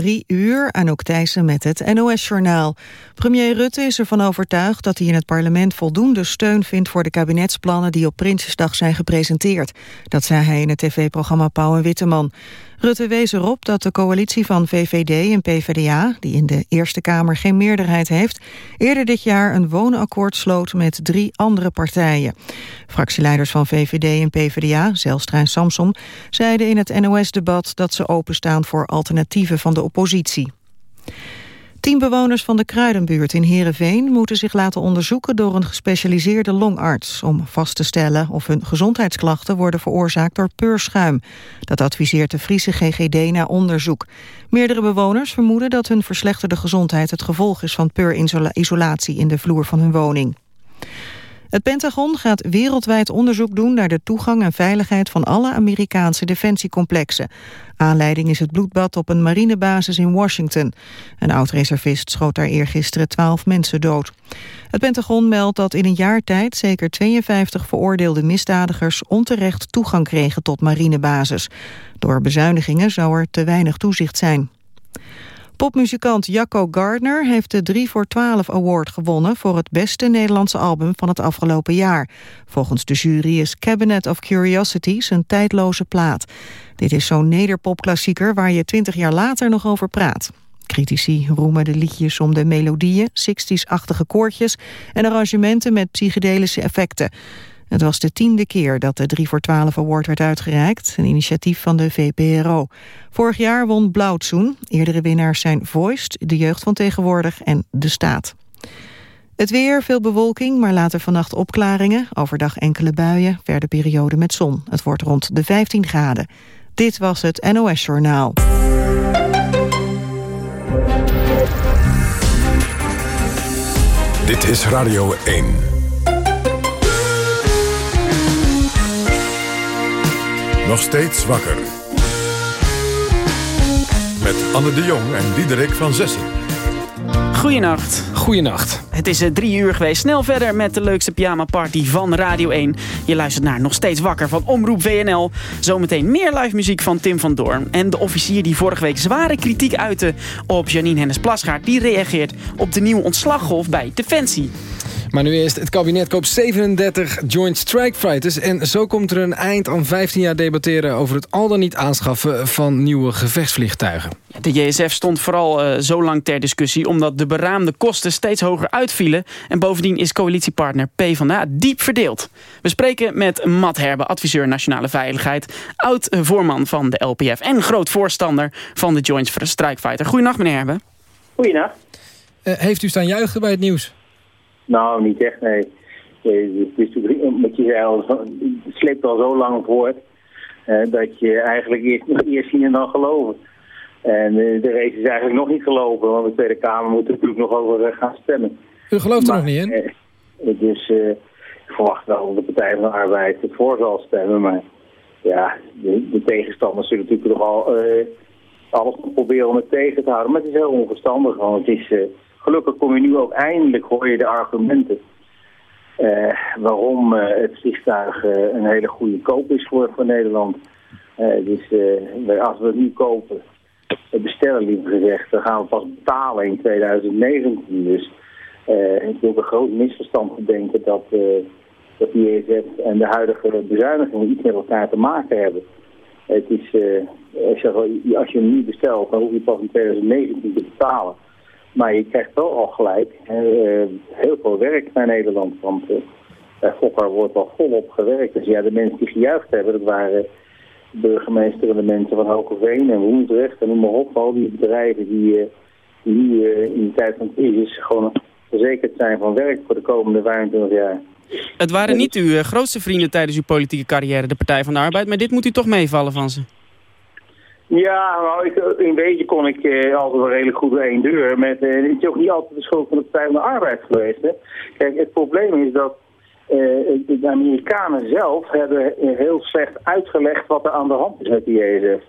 drie uur, Anouk Thijssen met het NOS-journaal. Premier Rutte is ervan overtuigd dat hij in het parlement voldoende steun vindt voor de kabinetsplannen die op Prinsjesdag zijn gepresenteerd. Dat zei hij in het tv-programma Pauw en Witteman. Rutte wees erop dat de coalitie van VVD en PvdA, die in de Eerste Kamer geen meerderheid heeft, eerder dit jaar een woonakkoord sloot met drie andere partijen. Fractieleiders van VVD en PvdA, Zelstra en Samsom, zeiden in het NOS-debat dat ze openstaan voor alternatieven van de oppositie. Tien bewoners van de Kruidenbuurt in Heerenveen moeten zich laten onderzoeken door een gespecialiseerde longarts om vast te stellen of hun gezondheidsklachten worden veroorzaakt door peurschuim. Dat adviseert de Friese GGD na onderzoek. Meerdere bewoners vermoeden dat hun verslechterde gezondheid het gevolg is van peurisolatie in de vloer van hun woning. Het Pentagon gaat wereldwijd onderzoek doen naar de toegang en veiligheid van alle Amerikaanse defensiecomplexen. Aanleiding is het bloedbad op een marinebasis in Washington. Een oud-reservist schoot daar eergisteren twaalf mensen dood. Het Pentagon meldt dat in een jaar tijd zeker 52 veroordeelde misdadigers onterecht toegang kregen tot marinebasis. Door bezuinigingen zou er te weinig toezicht zijn. Popmuzikant Jacco Gardner heeft de 3 voor 12 Award gewonnen... voor het beste Nederlandse album van het afgelopen jaar. Volgens de jury is Cabinet of Curiosities een tijdloze plaat. Dit is zo'n nederpopklassieker waar je 20 jaar later nog over praat. Critici roemen de liedjes om de melodieën, 60s-achtige koortjes... en arrangementen met psychedelische effecten. Het was de tiende keer dat de 3 voor 12 Award werd uitgereikt, een initiatief van de VPRO. Vorig jaar won Blauwtsoen, eerdere winnaars zijn Voiced, de jeugd van tegenwoordig en De Staat. Het weer, veel bewolking, maar later vannacht opklaringen. Overdag enkele buien, verder periode met zon. Het wordt rond de 15 graden. Dit was het NOS Journaal. Dit is Radio 1. Nog steeds wakker. Met Anne de Jong en Diederik van Zessen. Goeienacht. Goeienacht. Het is uh, drie uur geweest. Snel verder met de leukste pyjama party van Radio 1. Je luistert naar Nog Steeds Wakker van Omroep WNL. Zometeen meer live muziek van Tim van Doorn. En de officier die vorige week zware kritiek uitte op Janine Hennis Plasgaard... die reageert op de nieuwe ontslaggolf bij Defensie. Maar nu eerst, het kabinet koopt 37 Joint Strike Fighters... en zo komt er een eind aan 15 jaar debatteren... over het al dan niet aanschaffen van nieuwe gevechtsvliegtuigen. De JSF stond vooral uh, zo lang ter discussie... omdat de beraamde kosten steeds hoger uitvielen... en bovendien is coalitiepartner PvdA diep verdeeld. We spreken met Matt Herbe, adviseur Nationale Veiligheid... oud-voorman van de LPF en groot voorstander van de Joint Strike Fighter. Goedenacht, meneer Herbe. Goedenacht. Uh, heeft u staan juichen bij het nieuws? Nou, niet echt, nee. Het je al, het sleept al zo lang voort... Uh, dat je eigenlijk eerst, eerst zien en dan geloven. En uh, de race is eigenlijk nog niet gelopen, want de Tweede Kamer moet er natuurlijk nog over uh, gaan stemmen. U gelooft er nog niet in? dus ik verwacht wel dat de Partij van de Arbeid het voor zal stemmen, maar ja, de, de tegenstanders zullen natuurlijk nog al alles proberen om het tegen te houden. Maar het is heel onverstandig, want het is gelukkig kom je nu ook eindelijk, hoor je de argumenten... Uh, waarom uh, het vliegtuig uh, een hele goede koop is voor, voor Nederland. dus als we het nu kopen, bestellen liever gezegd, dan gaan we pas betalen in 2019. Dus het is ook een groot misverstand te denken dat, dat de ESF en de huidige bezuinigingen iets met elkaar te maken hebben. Het is, als, je, als je hem nu bestelt, dan hoef je pas in 2019 te betalen. Maar je krijgt wel al gelijk uh, heel veel werk naar Nederland. Want uh, bij Fokker wordt al volop gewerkt. Dus ja, de mensen die gejuicht hebben, dat waren burgemeester en de mensen van Hogeveen en Woensdrecht en noem maar op. Al die bedrijven die, uh, die in de tijd van crisis gewoon verzekerd zijn van werk voor de komende 25 jaar. Het waren niet uw grootste vrienden tijdens uw politieke carrière, de Partij van de Arbeid. Maar dit moet u toch meevallen van ze? Ja, nou, ik, een beetje kon ik eh, altijd wel redelijk goed door één deur. Met, eh, het is ook niet altijd de schuld van de Partij van de Arbeid geweest. Hè. Kijk, het probleem is dat eh, de Amerikanen zelf hebben heel slecht uitgelegd wat er aan de hand is met die ESF.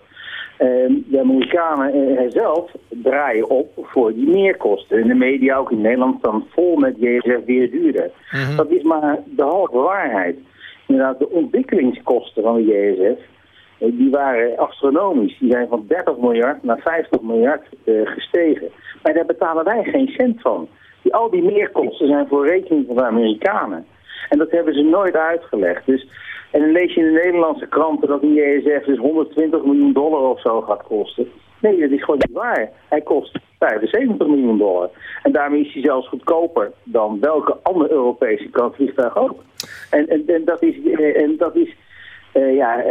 De Amerikanen zelf draaien op voor die meerkosten. In de media, ook in Nederland, staan vol met JSF weer duurder. Mhm. Dat is maar de halve waarheid. Inderdaad, de ontwikkelingskosten van de JSF die waren astronomisch. Die zijn van 30 miljard naar 50 miljard gestegen. Maar daar betalen wij geen cent van. Die, al die meerkosten zijn voor rekening van de Amerikanen. En dat hebben ze nooit uitgelegd. Dus, en dan lees je in de Nederlandse kranten dat die ESF dus 120 miljoen dollar of zo gaat kosten. Nee, dat is gewoon niet waar. Hij kost 75 miljoen dollar. En daarmee is hij zelfs goedkoper dan welke andere Europese vliegtuig ook. En, en, en dat is, en dat is uh, ja,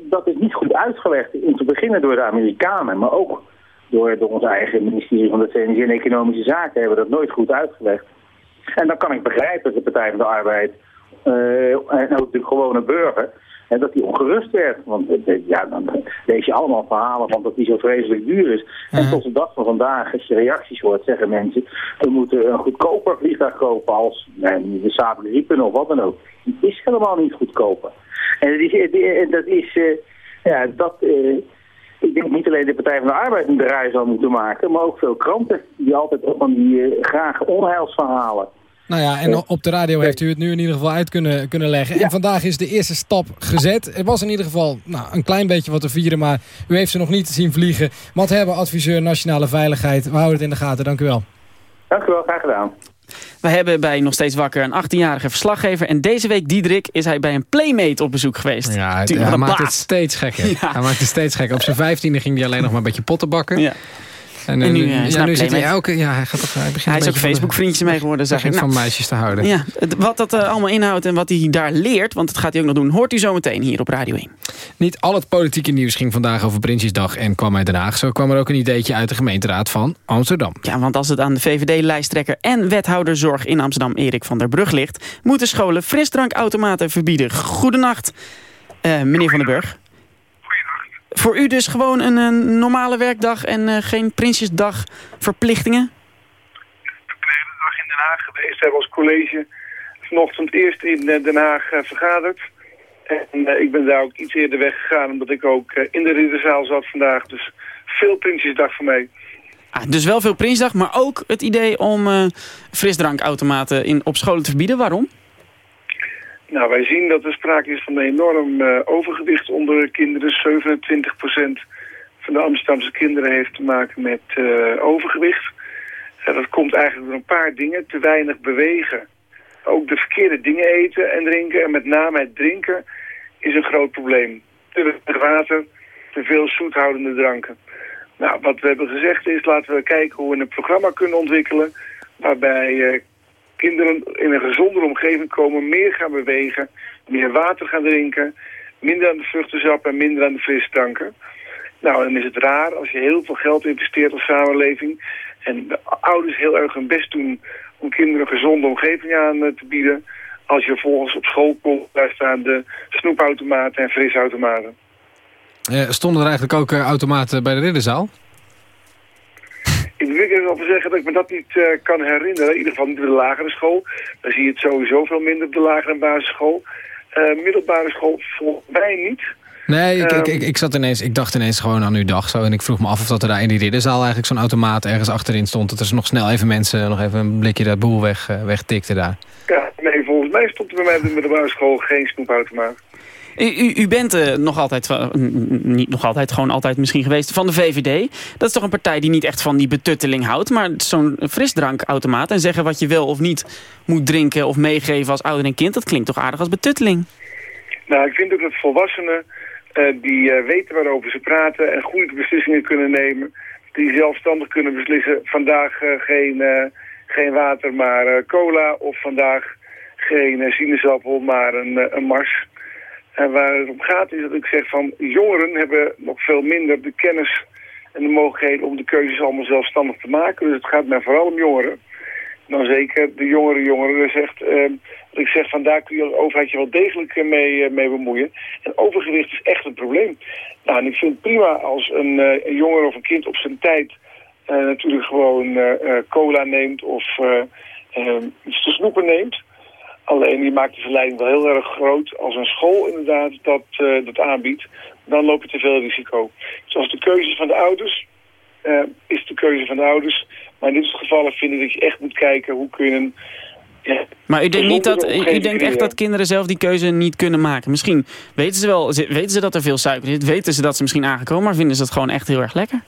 dat is niet goed uitgelegd. In te beginnen door de Amerikanen, maar ook door, door ons eigen ministerie van Defensie en Economische Zaken hebben dat nooit goed uitgelegd. En dan kan ik begrijpen dat de Partij van de Arbeid en ook de gewone burger en dat die ongerust werd. Want ja, dan lees je allemaal verhalen van dat die zo vreselijk duur is. En tot de dag van vandaag, als je reacties hoort, zeggen mensen... we moeten een goedkoper vliegtuig kopen als nee, de Saab Gripen of wat dan ook. Die is helemaal niet goedkoper. En dat is... Dat is ja, dat... Uh, ik denk niet alleen de Partij van de Arbeid een draai zal moeten maken, maar ook veel kranten die altijd op van die uh, graag onheilsverhalen nou ja, en op de radio heeft u het nu in ieder geval uit kunnen, kunnen leggen. En vandaag is de eerste stap gezet. Er was in ieder geval nou, een klein beetje wat te vieren, maar u heeft ze nog niet zien vliegen. Wat hebben adviseur Nationale Veiligheid. We houden het in de gaten. Dank u wel. Dank u wel, graag gedaan. We hebben bij Nog Steeds Wakker een 18-jarige verslaggever. En deze week, Diederik, is hij bij een playmate op bezoek geweest. Ja, hij maakt het steeds gekker. Hij maakt het steeds gekker. Op zijn vijftiende ging hij alleen nog maar een beetje potten bakken. Ja. En, en, nu, uh, ja, nu zit hij elke... Ja, hij, gaat toch, hij, begint hij is ook Facebook-vriendje mee geworden, zeg ik. Nou, van meisjes te houden. Ja, wat dat uh, allemaal inhoudt en wat hij daar leert... want dat gaat hij ook nog doen, hoort u zo meteen hier op Radio 1. Niet al het politieke nieuws ging vandaag over Prinsjesdag en kwam uit Den Haag. Zo kwam er ook een ideetje uit de gemeenteraad van Amsterdam. Ja, want als het aan de VVD-lijsttrekker en wethouder zorg in Amsterdam... Erik van der Brug ligt... moeten scholen frisdrankautomaten verbieden. Goedenacht, uh, meneer van der Burg. Voor u dus gewoon een, een normale werkdag en uh, geen Prinsjesdag verplichtingen? de dag in Den Haag geweest. We hebben als college vanochtend eerst in eh, Den Haag uh, vergaderd. En ik ben daar ook iets eerder weggegaan omdat ik ook in de ridderzaal zat vandaag. Dus veel Prinsjesdag voor mij. Ah, dus wel veel Prinsdag, maar ook het idee om frisdrankautomaten in, op scholen te verbieden. Waarom? Nou, wij zien dat er sprake is van een enorm uh, overgewicht onder kinderen. 27% van de Amsterdamse kinderen heeft te maken met uh, overgewicht. Uh, dat komt eigenlijk door een paar dingen. Te weinig bewegen. Ook de verkeerde dingen eten en drinken. En met name het drinken is een groot probleem. Te weinig water, te veel zoethoudende dranken. Nou, wat we hebben gezegd is, laten we kijken hoe we een programma kunnen ontwikkelen... waarbij kinderen in een gezondere omgeving komen, meer gaan bewegen, meer water gaan drinken, minder aan de vruchtensap en minder aan de frisdranken. Nou, dan is het raar als je heel veel geld investeert als samenleving en de ouders heel erg hun best doen om kinderen een gezonde omgeving aan eh, te bieden, als je vervolgens op school komt, daar staan de snoepautomaten en frisautomaten. Eh, stonden er eigenlijk ook uh, automaten bij de ridderzaal? Ik wil even zeggen dat ik me dat niet uh, kan herinneren. In ieder geval niet op de lagere school. Dan zie je het sowieso veel minder op de lagere en basisschool. Uh, middelbare school volgens mij niet. Nee, ik, ik, ik, ik, zat ineens, ik dacht ineens gewoon aan uw dag zo. En ik vroeg me af of dat er daar in die ridderzaal eigenlijk zo'n automaat ergens achterin stond. Dat er nog snel even mensen nog even een blikje dat boel weg, uh, wegtikten daar. Ja, nee, volgens mij stond er bij mij op de middelbare school geen snoepautomaat. U, u bent uh, nog altijd, niet nog altijd, gewoon altijd misschien geweest van de VVD. Dat is toch een partij die niet echt van die betutteling houdt. Maar zo'n frisdrankautomaat en zeggen wat je wel of niet moet drinken of meegeven als ouder en kind. Dat klinkt toch aardig als betutteling? Nou, ik vind ook dat volwassenen uh, die uh, weten waarover ze praten en goede beslissingen kunnen nemen. Die zelfstandig kunnen beslissen vandaag geen, geen water maar cola of vandaag geen sinaasappel maar een, een mars. En waar het om gaat is dat ik zeg van jongeren hebben nog veel minder de kennis en de mogelijkheden om de keuzes allemaal zelfstandig te maken. Dus het gaat mij vooral om jongeren. Dan zeker de jongere jongeren zegt, uh, dat ik zeg van daar kun je als overheid je wel degelijk mee, uh, mee bemoeien. En overgewicht is echt een probleem. Nou, en ik vind het prima als een, uh, een jongen of een kind op zijn tijd natuurlijk gewoon cola neemt of iets te snoepen neemt. Alleen die maakt de verleiding wel heel erg groot. Als een school inderdaad dat, uh, dat aanbiedt, dan loop je te veel risico. Zoals de keuze van de ouders, uh, is de keuze van de ouders. Maar in dit soort gevallen vind ik dat je echt moet kijken hoe kun je een Ja. Maar u denkt, niet dat, u denkt echt dat kinderen zelf die keuze niet kunnen maken? Misschien weten ze wel, weten ze dat er veel suiker zit, weten ze dat ze misschien aangekomen, maar vinden ze het gewoon echt heel erg lekker?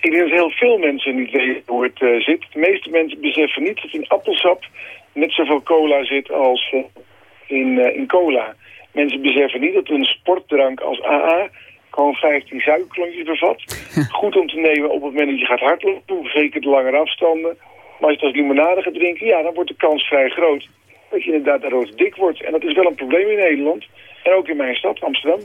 Ik denk dat heel veel mensen niet weten hoe het eh, zit. De meeste mensen beseffen niet dat in appelsap net zoveel cola zit als eh, in, eh, in cola. Mensen beseffen niet dat een sportdrank als AA gewoon 15 suikerklontjes bevat. Goed om te nemen op het moment dat je gaat hardlopen, zeker de langere afstanden. Maar als je het als limonade gaat drinken, ja, dan wordt de kans vrij groot dat je inderdaad daardoor dik wordt. En dat is wel een probleem in Nederland. En ook in mijn stad, Amsterdam.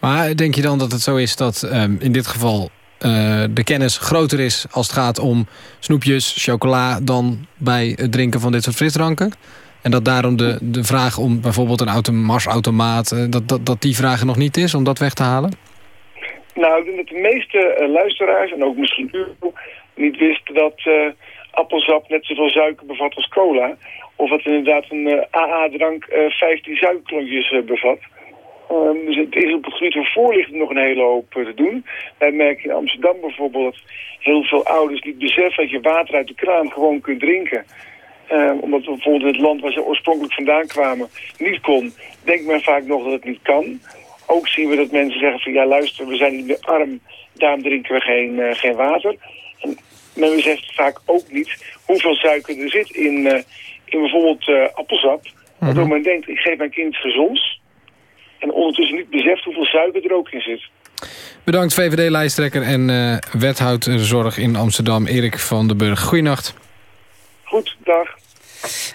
Maar denk je dan dat het zo is dat ehm, in dit geval eh, de kennis groter is... als het gaat om snoepjes, chocola... dan bij het drinken van dit soort frisdranken? En dat daarom de, de vraag om bijvoorbeeld een auto, marsautomaat... eh, dat, dat, dat die vraag er nog niet is om dat weg te halen? Nou, dat de meeste eh, luisteraars, en ook misschien u, niet wisten dat appelsap net zoveel suiker bevat als cola. Of dat inderdaad een AA-drank eh 15 suikerklontjes bevat. Ehm, dus het is op het gebied van voorlichting nog een hele hoop eh, te doen. Wij merken in Amsterdam bijvoorbeeld dat heel veel ouders niet beseffen dat je water uit de kraan gewoon kunt drinken. Ehm, omdat bijvoorbeeld in het land waar ze oorspronkelijk vandaan kwamen niet kon, denkt men vaak nog dat het niet kan. Ook zien we dat mensen zeggen van ja luister, we zijn niet meer arm, daarom drinken we geen, eh, geen water. En men beseft vaak ook niet hoeveel suiker er zit in, eh, in bijvoorbeeld appelsap. Waardoor men denkt, ik geef mijn kind gezonds. En ondertussen niet beseft hoeveel suiker er ook in zit. Bedankt VVD-lijsttrekker en eh wethouderzorg in Amsterdam... Erik van den Burg. Goeienacht. Goed, dag.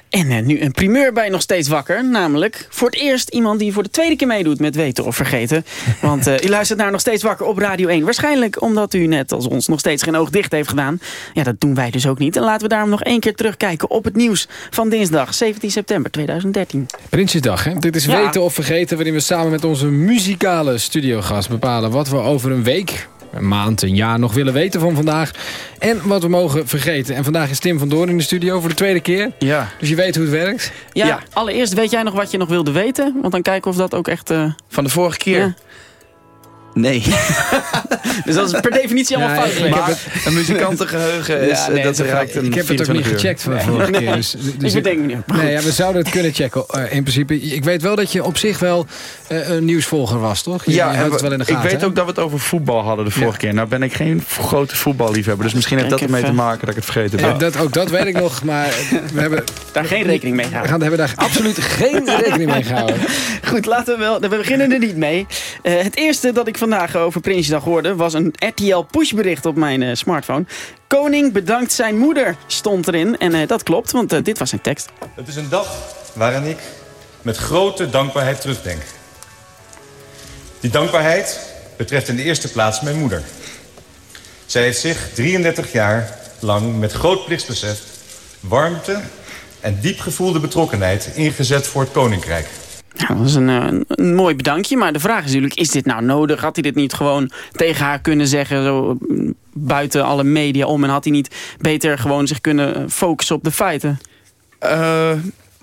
En eh, nu een primeur bij Nog Steeds Wakker. Namelijk voor het eerst iemand die voor de tweede keer meedoet met Weten of Vergeten. Want eh, u luistert naar Nog Steeds Wakker op Radio 1. Waarschijnlijk omdat u net als ons nog steeds geen oog dicht heeft gedaan. Ja, dat doen wij dus ook niet. En laten we daarom nog één keer terugkijken op het nieuws van dinsdag 17 september 2013. Prinsjesdag, hè? Dit is Ja. Weten of Vergeten... waarin we samen met onze muzikale studiogast bepalen... wat we over een week, een maand, een jaar nog willen weten van vandaag... en wat we mogen vergeten. En vandaag is Tim van Doorn in de studio voor de tweede keer. Ja. Dus je weet hoe het werkt. Ja, Ja. allereerst weet jij nog wat je nog wilde weten? Want dan kijken we of dat ook echt... eh, Van de vorige keer? Ja. Nee. Dus dat is per definitie allemaal Ja, fout maar een muzikantengeheugen is, Ja, eh, nee, dat het- raakt een Ik heb het ook 24 niet uur. gecheckt van de vorige keer. Dus, dus ik bedenk me niet. Nee, ja, we zouden het kunnen checken, eh, in principe. Ik weet wel dat je op zich wel eh, een nieuwsvolger was, toch? Je, Ja, je we- het wel in de gaten. ik weet hè? ook dat we het over voetbal hadden de vorige Ja. keer. Nou ben ik geen grote voetballiefhebber. Dus misschien heeft dat ermee te maken dat ik het vergeten Ja, ben. dat, ook dat weet ik nog, maar we, hebben, Daar geen rekening mee we houden. gaan, hebben daar absoluut geen rekening mee gehouden. Goed, laten we wel. We beginnen er niet mee. Eh, het eerste dat ik vandaag over Prinsjesdag hoorde was een RTL pushbericht op mijn eh, smartphone. Koning bedankt zijn moeder stond erin. En eh, dat klopt, want eh, dit was zijn tekst. Het is een dag waarin ik met grote dankbaarheid terugdenk. Die dankbaarheid betreft in de eerste plaats mijn moeder. Zij heeft zich 33 jaar lang met groot plichtsbesef, warmte en diep gevoelde betrokkenheid ingezet voor het Koninkrijk. Ja, dat is een, eh, een, mooi bedankje. Maar de vraag is natuurlijk, is dit nou nodig? Had hij dit niet gewoon tegen haar kunnen zeggen, zo buiten alle media om? En had hij niet beter gewoon zich kunnen eh, focussen op de feiten? Eh,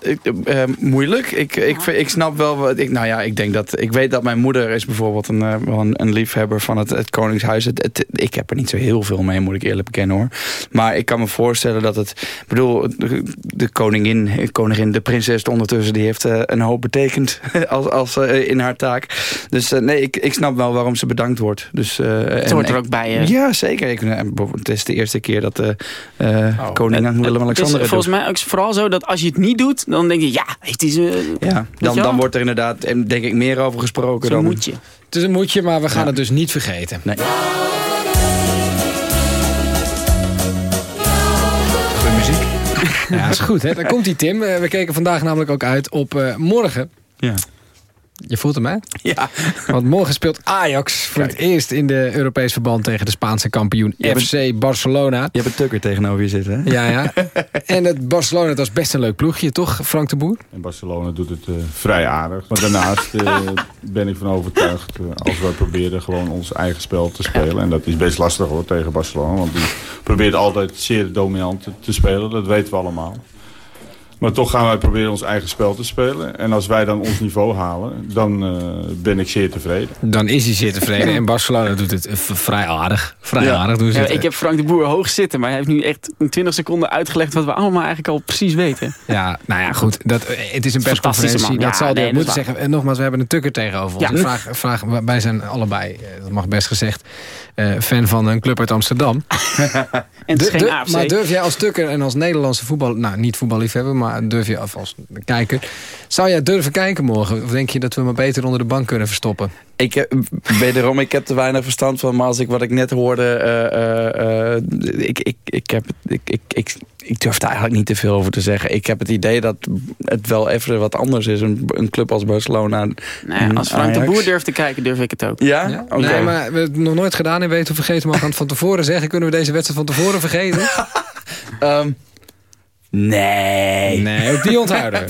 ik, eh, moeilijk. Ik, ik, ik snap wel wat ik. Nou ja, ik denk dat. Ik weet dat mijn moeder is bijvoorbeeld een, eh, wel een, een liefhebber van het, het Koningshuis. Het, het- ik heb er niet zo heel veel mee, moet ik eerlijk bekennen hoor. Maar ik kan me voorstellen dat het. Ik bedoel, de, de koningin, koningin, de prinses ondertussen, die heeft eh, een hoop betekend als, als, eh, in haar taak. Dus eh, nee, ik, ik snap wel waarom ze bedankt wordt. Dus, eh, Het en- hoort er ook bij. eh. Ja, zeker. Ik, eh, bijvoorbeeld, het is de eerste keer dat de eh koning Het- Willem-Alexander het is het doet. volgens mij ook vooral zo dat als je het niet doet, dan denk je, ja, heeft hij ze. Ja, dan, dan wordt er inderdaad, eh, denk ik, meer over gesproken dan... moet je. Het is een moedje, maar we gaan Ja. het dus niet vergeten. Nee. De muziek. Ja, is goed. Hè? Daar komt hij, Tim. Eh, we keken vandaag namelijk ook uit op eh, morgen. Ja. Je voelt hem, hè? Ja. Want morgen speelt Ajax voor het eerst in de Europees verband tegen de Spaanse kampioen FC Barcelona. Je hebt een tukker tegenover je zitten, hè? Ja, ja. En het Barcelona, dat was best een leuk ploegje, toch, Frank de Boer? En Barcelona doet het eh, vrij aardig. Maar daarnaast eh, ben ik van overtuigd, eh, als we proberen gewoon ons eigen spel te spelen. En dat is best lastig hoor, tegen Barcelona. Want die probeert altijd zeer dominant te spelen. Dat weten we allemaal. Maar toch gaan wij proberen ons eigen spel te spelen. En als wij dan ons niveau halen, dan eh, ben ik zeer tevreden. Dan is hij zeer tevreden. En Barcelona doet het vrij aardig, vrij Ja. aardig. Doen ze Ja, ik heb Frank de Boer hoog zitten, maar hij heeft nu echt in 20 seconden uitgelegd wat we allemaal eigenlijk al precies weten. Ja, nou ja, goed. Dat, het is een persconferentie. Dat Ja, zal nee, moeten zeggen. En nogmaals, we hebben een tukker tegenover ons. Vraag, vraag, wij zijn allebei, eh, dat mag best gezegd, eh, fan van een club uit Amsterdam. En het is geen AFC. maar durf jij als tukker en als Nederlandse voetbal... Nou, niet voetballiefhebber, maar durf je af als kijker... Zou jij durven kijken morgen? Of denk je dat we maar beter onder de bank kunnen verstoppen? Ik, heb- wederom, ik heb er weinig verstand van. Maar als ik wat ik net hoorde... eh, eh, eh, ik, ik, ik, heb, ik, ik, ik, ik durf er eigenlijk niet te veel over te zeggen. Ik heb het idee dat het wel even wat anders is. Een, een club als Barcelona. Nee, als Frank de. Boer durft te kijken, durf ik het ook. Ja? Ja? Oké. Nee, maar we hebben het nog nooit gedaan en weten we vergeten. Maar van tevoren zeggen. Kunnen we deze wedstrijd van tevoren vergeten? Ehm, nee. Nee, ook die onthouden.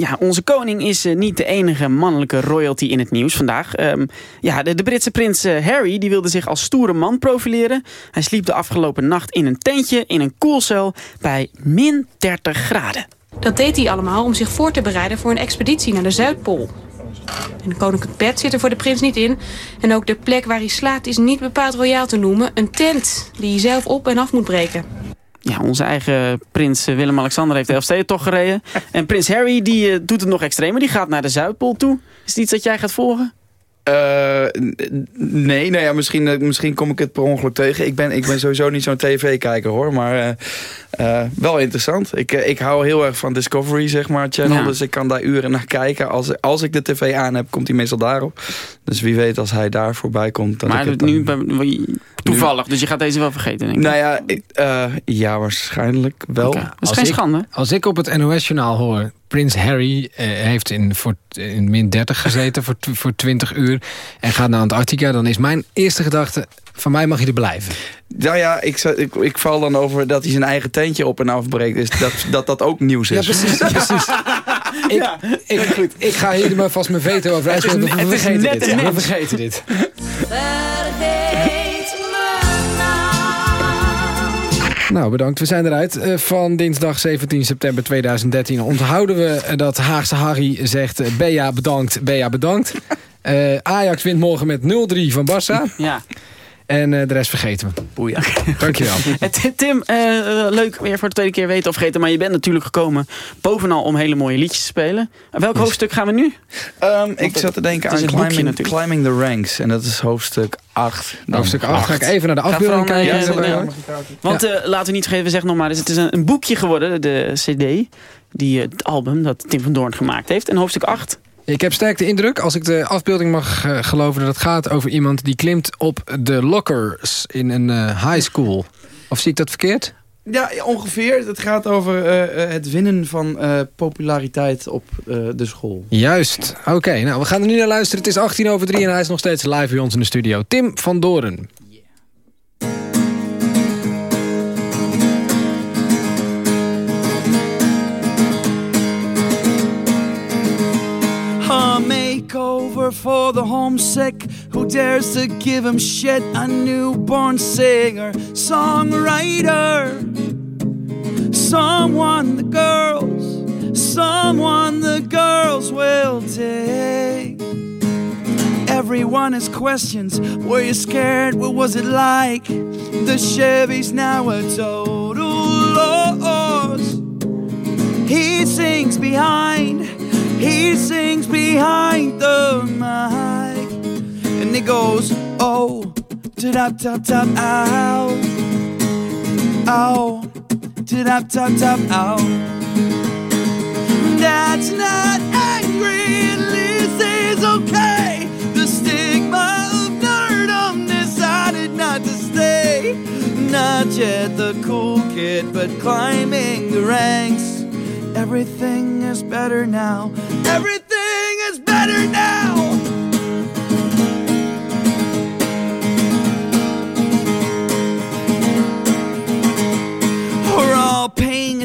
Ja, onze koning is eh, niet de enige mannelijke royalty in het nieuws vandaag. Ehm, ja, de, de Britse prins eh, Harry die wilde zich als stoere man profileren. Hij sliep de afgelopen nacht in een tentje in een koelcel bij min 30 graden. Dat deed hij allemaal om zich voor te bereiden voor een expeditie naar de Zuidpool. Een koninklijk bed zit er voor de prins niet in. En ook de plek waar hij slaapt is niet bepaald royaal te noemen. Een tent die hij zelf op en af moet breken. Ja, onze eigen prins eh, Willem-Alexander heeft de Elfstedentocht gereden. En prins Harry die, eh, doet het nog extremer. Die gaat naar de Zuidpool toe. Is het iets dat jij gaat volgen? Eh, nee, nou ja, misschien, eh, misschien kom ik het per ongeluk tegen. Ik ben, ik ben sowieso niet zo'n tv-kijker hoor. Maar eh, eh, wel interessant. Ik, ik hou heel erg van Discovery, zeg maar, channel. Ja. Dus ik kan daar uren naar kijken. Als, als ik de tv aan heb, komt hij meestal daarop. Dus wie weet als hij daar voorbij komt. Dat maar ik het nu dan- bij- toevallig, dus je gaat deze wel vergeten, denk ik. Nou ja, ik, eh, ja, waarschijnlijk wel. Oké. Dat is Als geen ik- schande. Als ik op het NOS-journaal hoor... Prins Harry eh, heeft in, voor, in min 30 gezeten voor, voor 20 uur... en gaat naar Antarctica... dan is mijn eerste gedachte... van mij mag je er blijven. Nou ja, ik, ik, ik val dan over dat hij zijn eigen tentje op en afbreekt. Dus dat dat, dat ook nieuws is. Ja, precies. precies. Ik, ik, ik ga hier maar vast mijn veto over uitspreken. Is- We is vergeten dit. We vergeten dit. Nou, bedankt. We zijn eruit. Eh, Van dinsdag 17 september 2013 onthouden we eh, dat Haagse Harry zegt... eh, Bea bedankt, Bea bedankt. Ajax wint morgen met 0-3 van Barça. Ja. En eh, de rest vergeten we. Boeien. Dankjewel. Eh, Tim, Tim, eh, leuk weer voor de tweede keer weten of vergeten. Maar je bent natuurlijk gekomen bovenal om hele mooie liedjes te spelen. Welk hoofdstuk gaan we nu? Ehm, ik zat te denken aan climbing, climbing the Ranks. En dat is hoofdstuk 8. Hoofdstuk 8 ga ik even naar de afbeelding kijken. Want eh, laten we niet vergeten, we zeggen nog maar eens, het is een, een boekje geworden, de cd. Die, het album dat Tim van Doorn gemaakt heeft. En hoofdstuk 8. Ik heb sterk de indruk, als ik de afbeelding mag eh, geloven... dat het gaat over iemand die klimt op de lockers in een eh, high school. Of zie ik dat verkeerd? Ja, ongeveer. Het gaat over eh, het winnen van populariteit op de school. Juist. Oké, nou we gaan er nu naar luisteren. Het is 18 over 3 en hij is nog steeds live bij ons in de studio. Tim van Doren. A makeover for the homesick who dares to give him shit. A newborn singer, songwriter. Someone the girls, someone the girls will take. Everyone has questions. Were you scared? What was it like? The Chevy's now a total loss. He sings behind, he sings behind goes, oh, tap tap tap, ow, ow, oh, tap tap tap, ow. That's not angry, at least it's okay. The stigma of nerdom decided not to stay. Not yet the cool kid, but climbing the ranks. Everything is better now. Everything is better now.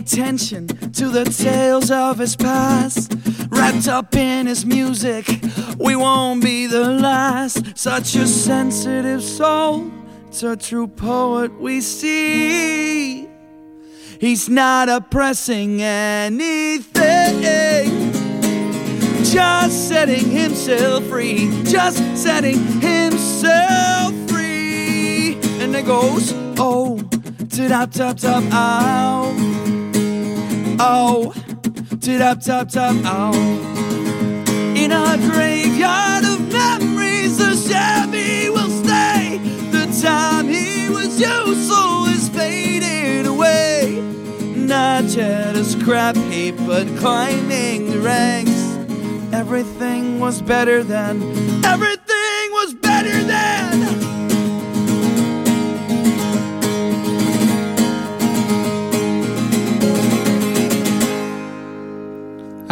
Attention to the tales of his past. Wrapped up in his music, we won't be the last. Such a sensitive soul, it's a true poet we see. He's not oppressing anything, just setting himself free, just setting himself free. And it goes, oh, tip top top ow, oh, tip top top ow. Oh. In our graveyard of memories, the Chevy will stay. The time he was useful is fading away. Not yet a scrap heap, but climbing the ranks. Everything was better than. Everything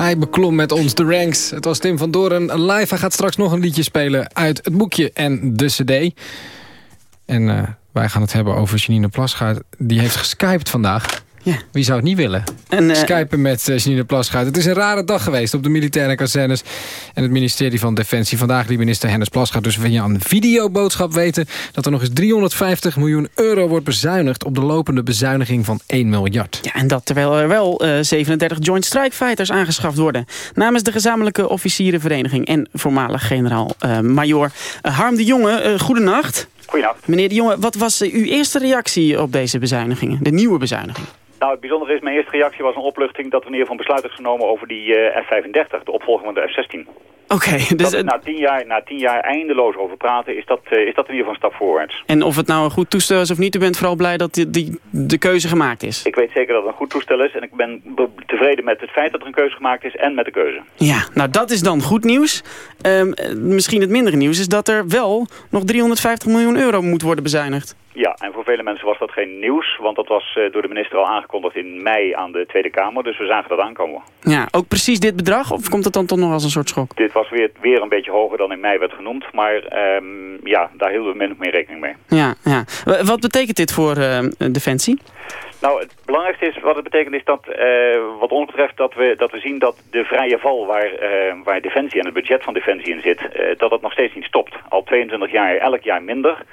Hij beklom met ons de ranks. Het was Tim van Doren live. Hij gaat straks nog een liedje spelen uit het boekje en de cd. En uh, wij gaan het hebben over Janine Plasgaard. Die heeft geskyped vandaag. Ja. Wie zou het niet willen? En, uh, Skypen met uh, Janine Plasgaard. Het is een rare dag geweest op de militaire kazernes en het ministerie van Defensie. Vandaag liet minister Hennis Plasgaard dus via een videoboodschap weten... dat er nog eens 350 miljoen euro wordt bezuinigd... op de lopende bezuiniging van 1 miljard. Ja, en dat terwijl er wel uh, 37 Joint Strike Fighters aangeschaft worden. Namens de gezamenlijke officierenvereniging en voormalig generaal-major Harm de Jonge. goedenacht. Goedenacht. Meneer de Jonge, wat was uw eerste reactie op deze bezuinigingen? De nieuwe bezuiniging? Nou, het bijzondere is, mijn eerste reactie was een opluchting dat er in ieder geval besluit is genomen over die uh, F-35, de opvolger van de F-16. Oké, okay, dus... Dat, na, tien jaar, na tien jaar eindeloos over praten, is dat, uh, is dat in ieder geval een stap voorwaarts. En of het nou een goed toestel is of niet, u bent vooral blij dat die, die, de keuze gemaakt is? Ik weet zeker dat het een goed toestel is en ik ben tevreden met het feit dat er een keuze gemaakt is en met de keuze. Ja, nou dat is dan goed nieuws. Um, misschien het mindere nieuws is dat er wel nog 350 miljoen euro moet worden bezuinigd. Ja, en voor vele mensen was dat geen nieuws, want dat was uh, door de minister al aangekondigd in mei aan de Tweede Kamer, dus we zagen dat aankomen. Ja, ook precies dit bedrag, of komt het dan toch nog als een soort schok? Dit was weer, weer een beetje hoger dan in mei werd genoemd, maar um, ja, daar hielden we min of meer rekening mee. Ja, ja. Wat betekent dit voor uh, Defensie? Nou, het belangrijkste is, wat het betekent is dat, uh, wat ons betreft, dat we, dat we zien dat de vrije val waar, uh, waar Defensie en het budget van Defensie in zit, dat dat nog steeds niet stopt. Al 22 jaar, elk jaar minder.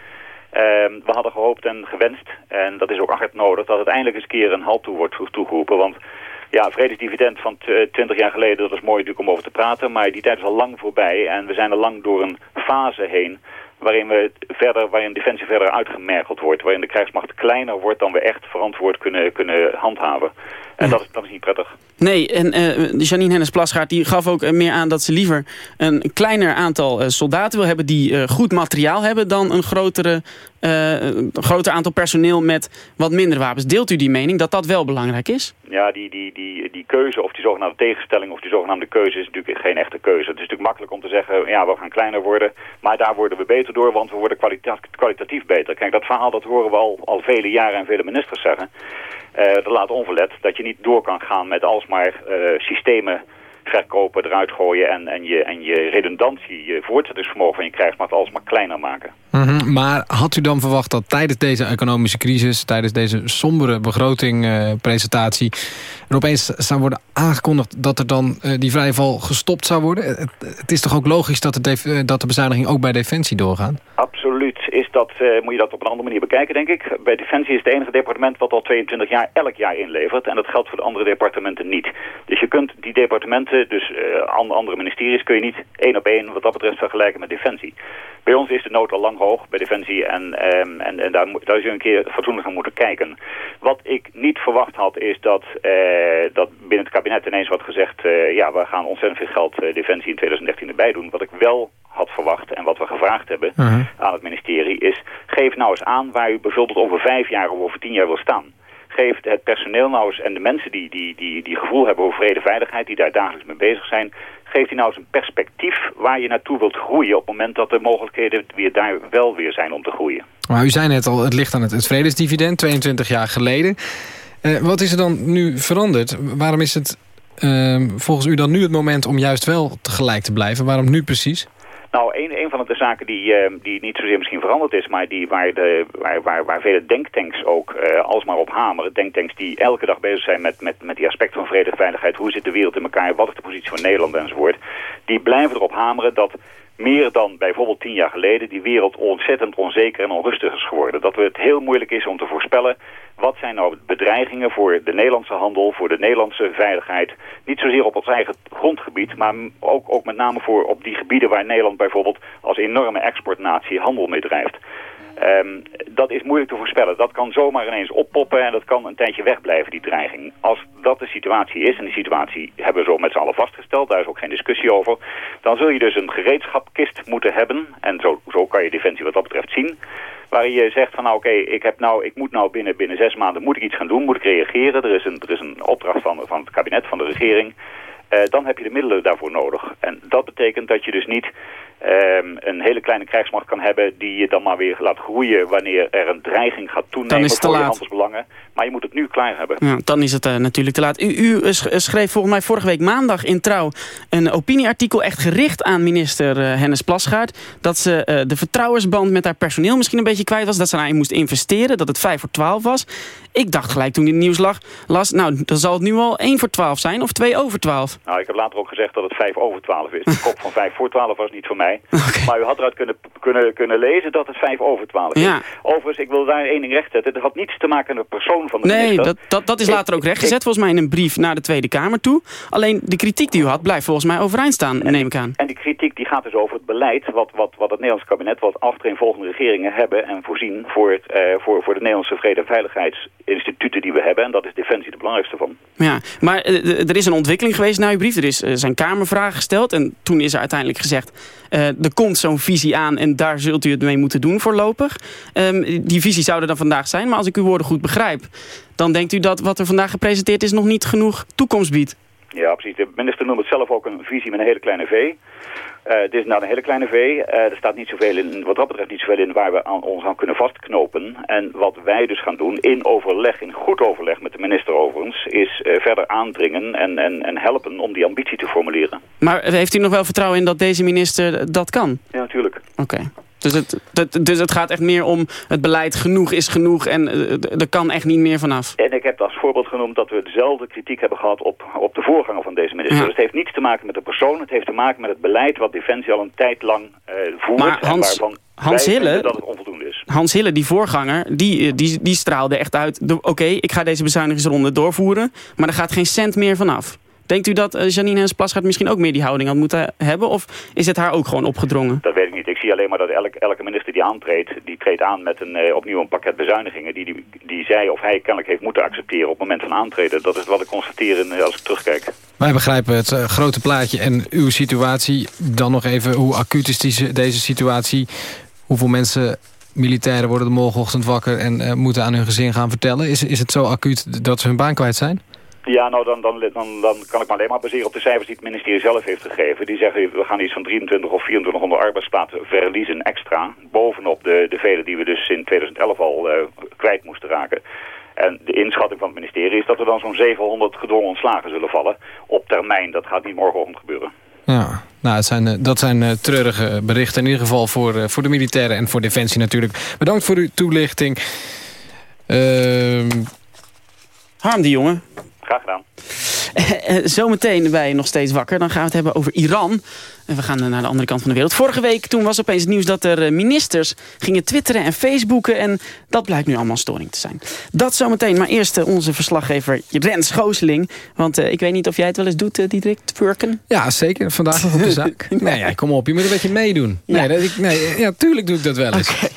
Uh, we hadden gehoopt en gewenst, en dat is ook hard nodig, dat het eindelijk eens een keer een halt toe wordt toegeroepen. Want ja, vredesdividend van 20 jaar geleden, dat is mooi natuurlijk om over te praten, maar die tijd is al lang voorbij en we zijn al lang door een fase heen waarin, we verder, waarin defensie verder uitgemergeld wordt. Waarin de krijgsmacht kleiner wordt dan we echt verantwoord kunnen, kunnen handhaven. En ja. dat, is, dat is niet prettig. Nee, en uh, Janine Hennis-Plasgaard die gaf ook uh, meer aan dat ze liever een kleiner aantal uh, soldaten wil hebben die goed materiaal hebben dan een grotere, een groter aantal personeel met wat minder wapens. Deelt u die mening dat dat wel belangrijk is? Ja, die, die, die, die keuze of die zogenaamde tegenstelling of die zogenaamde keuze is natuurlijk geen echte keuze. Het is natuurlijk makkelijk om te zeggen, ja, we gaan kleiner worden, maar daar worden we beter door, want we worden kwalita kwalitatief beter. Kijk, dat verhaal dat horen we al, al vele jaren en vele ministers zeggen. Uh, dat laat onverlet dat je niet door kan gaan met alsmaar uh, systemen verkopen, eruit gooien en, en, je, en je redundantie, je voortzettingsvermogen van je krijgsmacht alsmaar kleiner maken. Mm -hmm. Maar had u dan verwacht dat tijdens deze economische crisis, tijdens deze sombere begrotingpresentatie, uh, er opeens zou worden aangekondigd dat er dan uh, die vrije val gestopt zou worden? Het, het is toch ook logisch dat de, dat de bezuiniging ook bij Defensie doorgaat? Absoluut. Is dat, uh, moet je dat op een andere manier bekijken, denk ik. Bij Defensie is het enige departement wat al 22 jaar elk jaar inlevert. En dat geldt voor de andere departementen niet. Dus je kunt die departementen, dus uh, andere ministeries, kun je niet één op één wat dat betreft vergelijken met Defensie. Bij ons is de nood al lang hoog bij Defensie en, um, en, en daar, daar is u een keer fatsoenlijk aan moeten kijken. Wat ik niet verwacht had is dat, uh, dat binnen het kabinet ineens wordt gezegd... Uh, ja, we gaan ontzettend veel geld Defensie in 2013 erbij doen. Wat ik wel had verwacht en wat we gevraagd hebben -huh. aan het ministerie is... geef nou eens aan waar u bijvoorbeeld over vijf jaar of over tien jaar wil staan geef het personeel nou eens en de mensen die, die, die, die gevoel hebben over vrede veiligheid, die daar dagelijks mee bezig zijn, geef die nou eens een perspectief waar je naartoe wilt groeien op het moment dat de mogelijkheden weer daar wel weer zijn om te groeien. Maar u zei net al, het ligt aan het, vredesdividend, 22 jaar geleden. Uh, wat is er dan nu veranderd? Waarom is het uh, volgens u dan nu het moment om juist wel tegelijk te blijven? Waarom nu precies? Nou, een, een van de zaken die, uh, die niet zozeer misschien veranderd is, maar die, waar, de, waar, waar, waar vele denktanks ook uh, alsmaar op hameren. Denktanks die elke dag bezig zijn met, met, met die aspecten van vrede en veiligheid. Hoe zit de wereld in elkaar? Wat is de positie van Nederland enzovoort. Die blijven erop hameren dat meer dan bijvoorbeeld tien jaar geleden die wereld ontzettend onzeker en onrustig is geworden. Dat het heel moeilijk is om te voorspellen wat zijn nou bedreigingen voor de Nederlandse handel, voor de Nederlandse veiligheid. Niet zozeer op ons eigen grondgebied, maar ook, ook met name voor op die gebieden waar Nederland bijvoorbeeld als enorme exportnatie handel mee drijft. Um, dat is moeilijk te voorspellen. Dat kan zomaar ineens oppoppen en dat kan een tijdje wegblijven, die dreiging. Als dat de situatie is, en die situatie hebben we zo met z'n allen vastgesteld, daar is ook geen discussie over, dan zul je dus een gereedschapkist moeten hebben. En zo, zo kan je Defensie wat dat betreft zien. Waar je zegt van nou oké, ik ik, nou, ik moet nou binnen, binnen zes maanden moet ik iets gaan doen, moet ik reageren. Er is een, er is een opdracht van, van het kabinet, van de regering. Uh, dan heb je de middelen daarvoor nodig. En dat betekent dat je dus niet um, een hele kleine krijgsmacht kan hebben die je dan maar weer laat groeien wanneer er een dreiging gaat toenemen voor je handelsbelangen. Maar je moet het nu klaar hebben. Ja, dan is het uh, natuurlijk te laat. U, u uh, schreef volgens mij vorige week maandag in Trouw een opinieartikel echt gericht aan minister uh, Hennis Plasgaard. Dat ze de vertrouwensband met haar personeel misschien een beetje kwijt was. Dat ze daarin moest investeren, dat het 5 voor 12 was. Ik dacht gelijk toen in het nieuws lag, las, nou dan zal het nu al 1 voor 12 zijn of 2 over 12. Nou, ik heb later ook gezegd dat het 5 over 12 is. De kop van 5 voor 12 was niet voor mij. Okay. Maar u had eruit kunnen, kunnen, kunnen lezen dat het 5 over 12 is. Ja. Overigens, ik wil daar één ding rechtzetten. Het had niets te maken met de persoon van de nee, minister. Nee, dat, dat, dat is later ook rechtgezet, volgens mij in een brief naar de Tweede Kamer toe. Alleen de kritiek die u had, blijft volgens mij overeind staan, en, neem ik aan. En die kritiek die gaat dus over het beleid wat, wat, wat het Nederlands kabinet, wat achtereenvolgende regeringen hebben en voorzien voor, het, uh, voor, voor de Nederlandse vrede- en veiligheidsinstituten die we hebben. En dat is Defensie de belangrijkste van. Ja, maar uh, er is een ontwikkeling geweest na uw brief. Er is, uh, zijn Kamervragen gesteld en toen is er uiteindelijk gezegd... er komt zo'n visie aan en daar zult u het mee moeten doen voorlopig. Um, die visie zou er dan vandaag zijn, maar als ik uw woorden goed begrijp... dan denkt u dat wat er vandaag gepresenteerd is nog niet genoeg toekomst biedt. Ja, precies. De minister noemt het zelf ook een visie met een hele kleine V. Uh, dit is nou een hele kleine V. Uh, er staat niet zoveel in, wat dat betreft niet zoveel in waar we aan, ons aan kunnen vastknopen. En wat wij dus gaan doen, in overleg, in goed overleg met de minister overigens, is uh, verder aandringen en, en, en helpen om die ambitie te formuleren. Maar heeft u nog wel vertrouwen in dat deze minister dat kan? Ja, natuurlijk. Oké. Okay. Dus het, het, dus het gaat echt meer om het beleid genoeg is genoeg en uh, er kan echt niet meer vanaf. En ik heb als voorbeeld genoemd dat we dezelfde kritiek hebben gehad op, op de voorganger van deze minister. Ja. Dus het heeft niets te maken met de persoon, het heeft te maken met het beleid wat Defensie al een tijd lang uh, voert. Maar Hans, Hans Hille, dat het onvoldoende is. Hans Hille, die voorganger, die, die, die straalde echt uit... oké, okay, ik ga deze bezuinigingsronde doorvoeren, maar er gaat geen cent meer vanaf. Denkt u dat Janine Hens Plasgaard misschien ook meer die houding had moeten hebben? Of is het haar ook gewoon opgedrongen? Dat weet ik niet. Zie alleen maar dat elke, minister die aantreedt... die treedt aan met een, uh, opnieuw een pakket bezuinigingen... Die, die, die zij of hij kennelijk heeft moeten accepteren op het moment van aantreden. Dat is wat ik constateer uh, als ik terugkijk. Wij begrijpen het uh, grote plaatje en uw situatie. Dan nog even, hoe acuut is die, deze situatie? Hoeveel mensen militairen worden de morgenochtend wakker... en moeten aan hun gezin gaan vertellen? Is, is het zo acuut dat ze hun baan kwijt zijn? Ja, nou dan, dan, dan, dan kan ik me alleen maar baseren op de cijfers die het ministerie zelf heeft gegeven. Die zeggen we gaan iets van 23 of 2400 arbeidsplaatsen verliezen extra. Bovenop de, de vele die we dus in 2011 al uh, kwijt moesten raken. En de inschatting van het ministerie is dat er dan zo'n 700 gedwongen ontslagen zullen vallen op termijn. Dat gaat niet morgenochtend gebeuren. Ja, nou, het zijn, dat zijn uh, treurige berichten. In ieder geval voor, voor de militairen en voor Defensie natuurlijk. Bedankt voor uw toelichting. Uh... Harm die jongen. Graag gedaan. Zometeen bij Nog Steeds Wakker. Dan gaan we het hebben over Iran. En we gaan naar de andere kant van de wereld. Vorige week toen was opeens het nieuws dat er ministers gingen twitteren en facebooken. En dat blijkt nu allemaal storing te zijn. Dat zometeen. Maar eerst onze verslaggever Rens Gooseling. Want uh, ik weet niet of jij het wel eens doet, uh, Diederik, twerken? Ja, zeker. Vandaag nog op de zaak. nee, ja, kom op. Je moet een beetje meedoen. Ja. Nee, dat, ik, nee, ja, tuurlijk doe ik dat wel eens. Okay.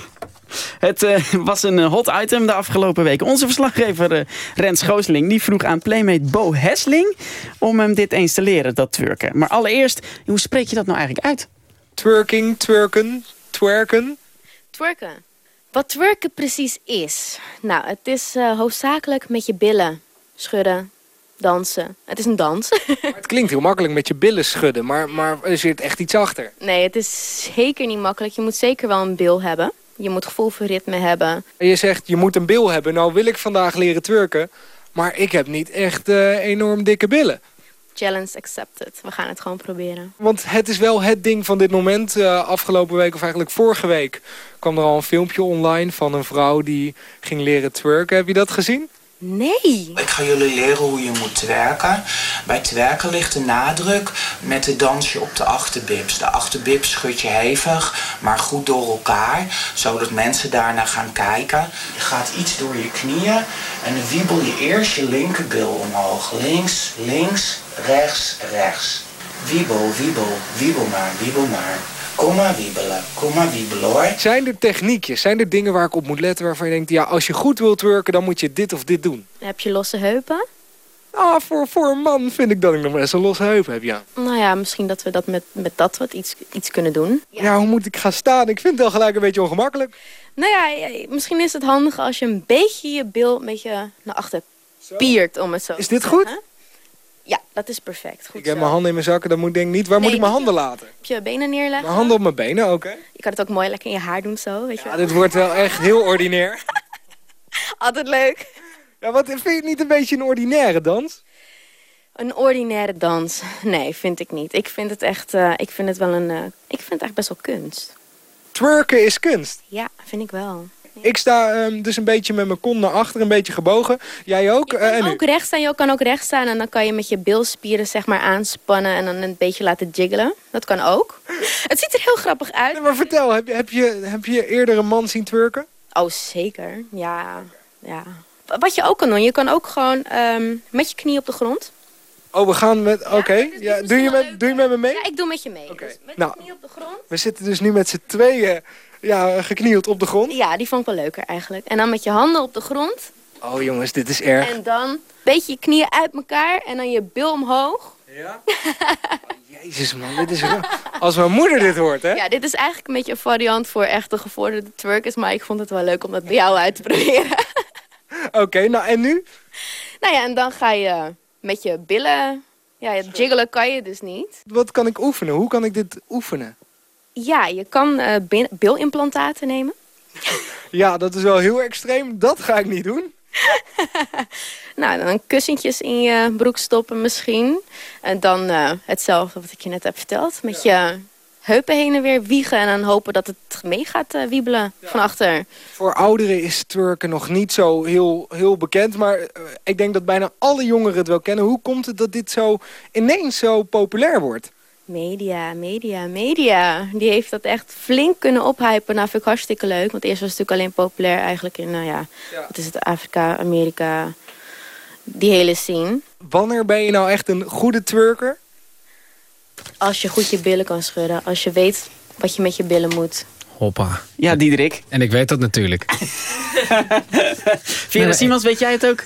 Het uh, was een hot item de afgelopen week. Onze verslaggever uh, Rens Goosling die vroeg aan playmate Bo Hesling... om hem dit eens te leren, dat twerken. Maar allereerst, hoe spreek je dat nou eigenlijk uit? Twerking, twerken, twerken. Twerken. Wat twerken precies is? Nou, het is uh, hoofdzakelijk met je billen schudden, dansen. Het is een dans. maar het klinkt heel makkelijk met je billen schudden, maar, maar er zit echt iets achter. Nee, het is zeker niet makkelijk. Je moet zeker wel een bil hebben. Je moet gevoel voor ritme hebben. En je zegt, je moet een bil hebben. Nou wil ik vandaag leren twerken. Maar ik heb niet echt uh, enorm dikke billen. Challenge accepted. We gaan het gewoon proberen. Want het is wel het ding van dit moment. Uh, afgelopen week, of eigenlijk vorige week... kwam er al een filmpje online van een vrouw die ging leren twerken. Heb je dat gezien? Nee. Ik ga jullie leren hoe je moet twerken. Bij twerken ligt de nadruk met het dansje op de achterbibs. De achterbibs schud je hevig, maar goed door elkaar. Zodat mensen daarna gaan kijken. Je gaat iets door je knieën en dan wiebel je eerst je linkerbil omhoog. Links, links, rechts, rechts. Wiebel, wiebel, wiebel maar, wiebel maar. Kom maar wiebelen, kom maar wiebelen hoor. Zijn er techniekjes, zijn er dingen waar ik op moet letten... waarvan je denkt, ja, als je goed wilt werken, dan moet je dit of dit doen? Heb je losse heupen? Ah, voor, voor een man vind ik dat ik nog best een losse heup heb, ja. Nou ja, misschien dat we dat met, met dat wat iets, iets kunnen doen. Ja. ja. hoe moet ik gaan staan? Ik vind het wel gelijk een beetje ongemakkelijk. Nou ja, misschien is het handig als je een beetje je bil een beetje naar achter piert, om het zo Is dit goed? Ja, dat is perfect. Goed ik heb mijn handen in mijn zakken, dan moet ik denk niet... Waar moet ik mijn handen laten? Op je benen neerleggen. Mijn handen op mijn benen, oké. Je kan het ook mooi lekker in je haar doen zo, weet ja, je wel. dit wordt wel echt heel ordinair. Altijd leuk. Ja, wat, vind je het niet een beetje een ordinaire dans? Een ordinaire dans? Nee, vind ik niet. Ik vind het echt, uh, ik vind het wel een, uh, ik vind het echt best wel kunst. Twerken is kunst? Ja, vind ik wel. Ik sta um, dus een beetje met mijn kont naar achter, een beetje gebogen. Jij ook? Je kan uh, en ook recht staan, je kan ook recht staan. En dan kan je met je bilspieren zeg maar aanspannen en dan een beetje laten jiggelen. Dat kan ook. Het ziet er heel grappig uit. Nee, maar vertel, heb je, heb, je, heb je eerder een man zien twerken? Oh, zeker. Ja, ja. Wat je ook kan doen, je kan ook gewoon um, met je knie op de grond. Oh, we gaan met... Oké, okay. ja, doe, je met, doe je met me mee? Ja, ik doe met je mee. Okay. Dus met nou, je knie op de grond. We zitten dus nu met z'n tweeën ja, geknield op de grond. Ja, die vond ik wel leuker eigenlijk. En dan met je handen op de grond. Oh jongens, dit is erg. En dan een beetje je knieën uit elkaar en dan je bil omhoog. Ja? oh, jezus man, dit is... Als mijn moeder dit hoort, hè? Ja, dit is eigenlijk een beetje een variant voor echte gevorderde twerkers. Maar ik vond het wel leuk om dat bij jou uit te proberen. Oké, okay, nou en nu? Nou ja, en dan ga je met je billen... Ja, jiggelen kan je dus niet. Wat kan ik oefenen? Hoe kan ik dit oefenen? Ja, je kan uh, bilimplantaten nemen. Ja, dat is wel heel extreem. Dat ga ik niet doen. nou, dan kussentjes in je broek stoppen misschien. En dan uh, hetzelfde wat ik je net heb verteld. Met ja. je heupen heen en weer wiegen. En dan hopen dat het mee gaat uh, wiebelen ja. van achter. Voor ouderen is twerken nog niet zo heel, heel bekend. Maar uh, ik denk dat bijna alle jongeren het wel kennen. Hoe komt het dat dit zo ineens zo populair wordt? Media, media, media. Die heeft dat echt flink kunnen ophypen. Nou, vind ik hartstikke leuk. Want eerst was het natuurlijk alleen populair eigenlijk in, nou ja, ja. wat is het, Afrika, Amerika, die hele scene. Wanneer ben je nou echt een goede twerker? Als je goed je billen kan schudden. Als je weet wat je met je billen moet. Hoppa. Ja, Diederik. En ik weet dat natuurlijk. Vera nee, Simons, weet jij het ook?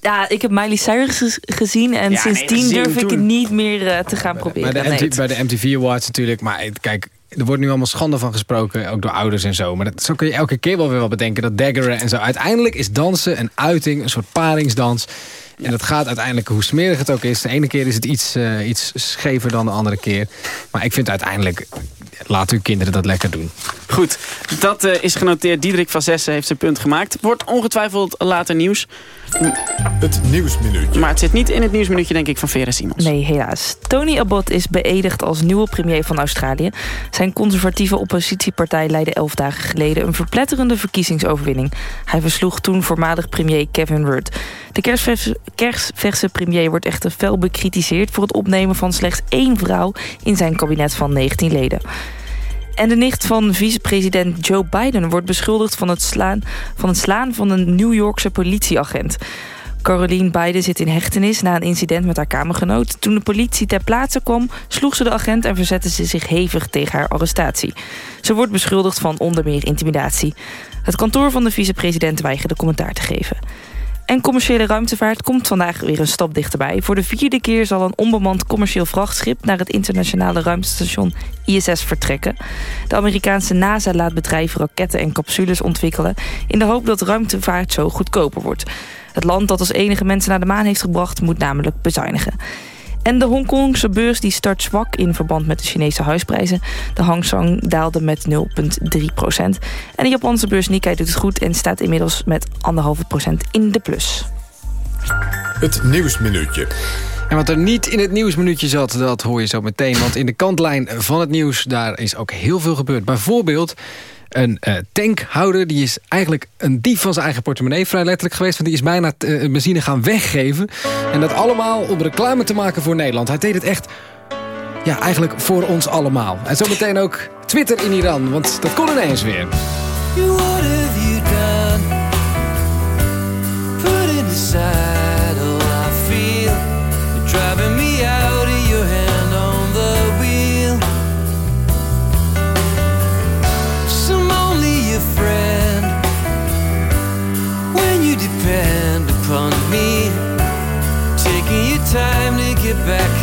Ja, ik heb Miley Cyrus gezien en ja, sindsdien nee, durf ik het niet meer uh, te gaan proberen. Bij de, nee. MTV, bij de MTV Awards natuurlijk, maar kijk, er wordt nu allemaal schande van gesproken, ook door ouders en zo. Maar dat, zo kun je elke keer wel weer wat bedenken, dat daggeren en zo. Uiteindelijk is dansen een uiting, een soort paringsdans. En dat gaat uiteindelijk, hoe smerig het ook is. De ene keer is het iets, uh, iets schever dan de andere keer. Maar ik vind uiteindelijk, laat uw kinderen dat lekker doen. Goed, dat uh, is genoteerd. Diederik van Zessen heeft zijn punt gemaakt. Wordt ongetwijfeld later nieuws. Het Nieuwsminuutje. Maar het zit niet in het Nieuwsminuutje, denk ik, van Vera Simons. Nee, helaas. Tony Abbott is beëdigd als nieuwe premier van Australië. Zijn conservatieve oppositiepartij leidde elf dagen geleden... een verpletterende verkiezingsoverwinning. Hij versloeg toen voormalig premier Kevin Rudd. De kerstverse premier wordt echter fel bekritiseerd... voor het opnemen van slechts één vrouw in zijn kabinet van 19 leden. En de nicht van vicepresident Joe Biden wordt beschuldigd van het, slaan, van het slaan van een New Yorkse politieagent. Caroline Biden zit in hechtenis na een incident met haar kamergenoot. Toen de politie ter plaatse kwam, sloeg ze de agent en verzette ze zich hevig tegen haar arrestatie. Ze wordt beschuldigd van onder meer intimidatie. Het kantoor van de vicepresident weigerde commentaar te geven. En commerciële ruimtevaart komt vandaag weer een stap dichterbij. Voor de vierde keer zal een onbemand commercieel vrachtschip... naar het internationale ruimtestation ISS vertrekken. De Amerikaanse NASA laat bedrijven raketten en capsules ontwikkelen... in de hoop dat ruimtevaart zo goedkoper wordt. Het land dat als enige mensen naar de maan heeft gebracht... moet namelijk bezuinigen. En de Hongkongse beurs die start zwak in verband met de Chinese huisprijzen. De Hang Seng daalde met 0,3 procent. En de Japanse beurs Nikkei doet het goed en staat inmiddels met 1,5 procent in de plus. Het Nieuwsminuutje. En wat er niet in het nieuwsminuutje zat, dat hoor je zo meteen. Want in de kantlijn van het nieuws, daar is ook heel veel gebeurd. Bijvoorbeeld een uh, tankhouder, die is eigenlijk een dief van zijn eigen portemonnee. Vrij letterlijk geweest, want die is bijna uh, benzine gaan weggeven. En dat allemaal om reclame te maken voor Nederland. Hij deed het echt, ja, eigenlijk voor ons allemaal. En zometeen ook Twitter in Iran, want dat kon ineens weer. Back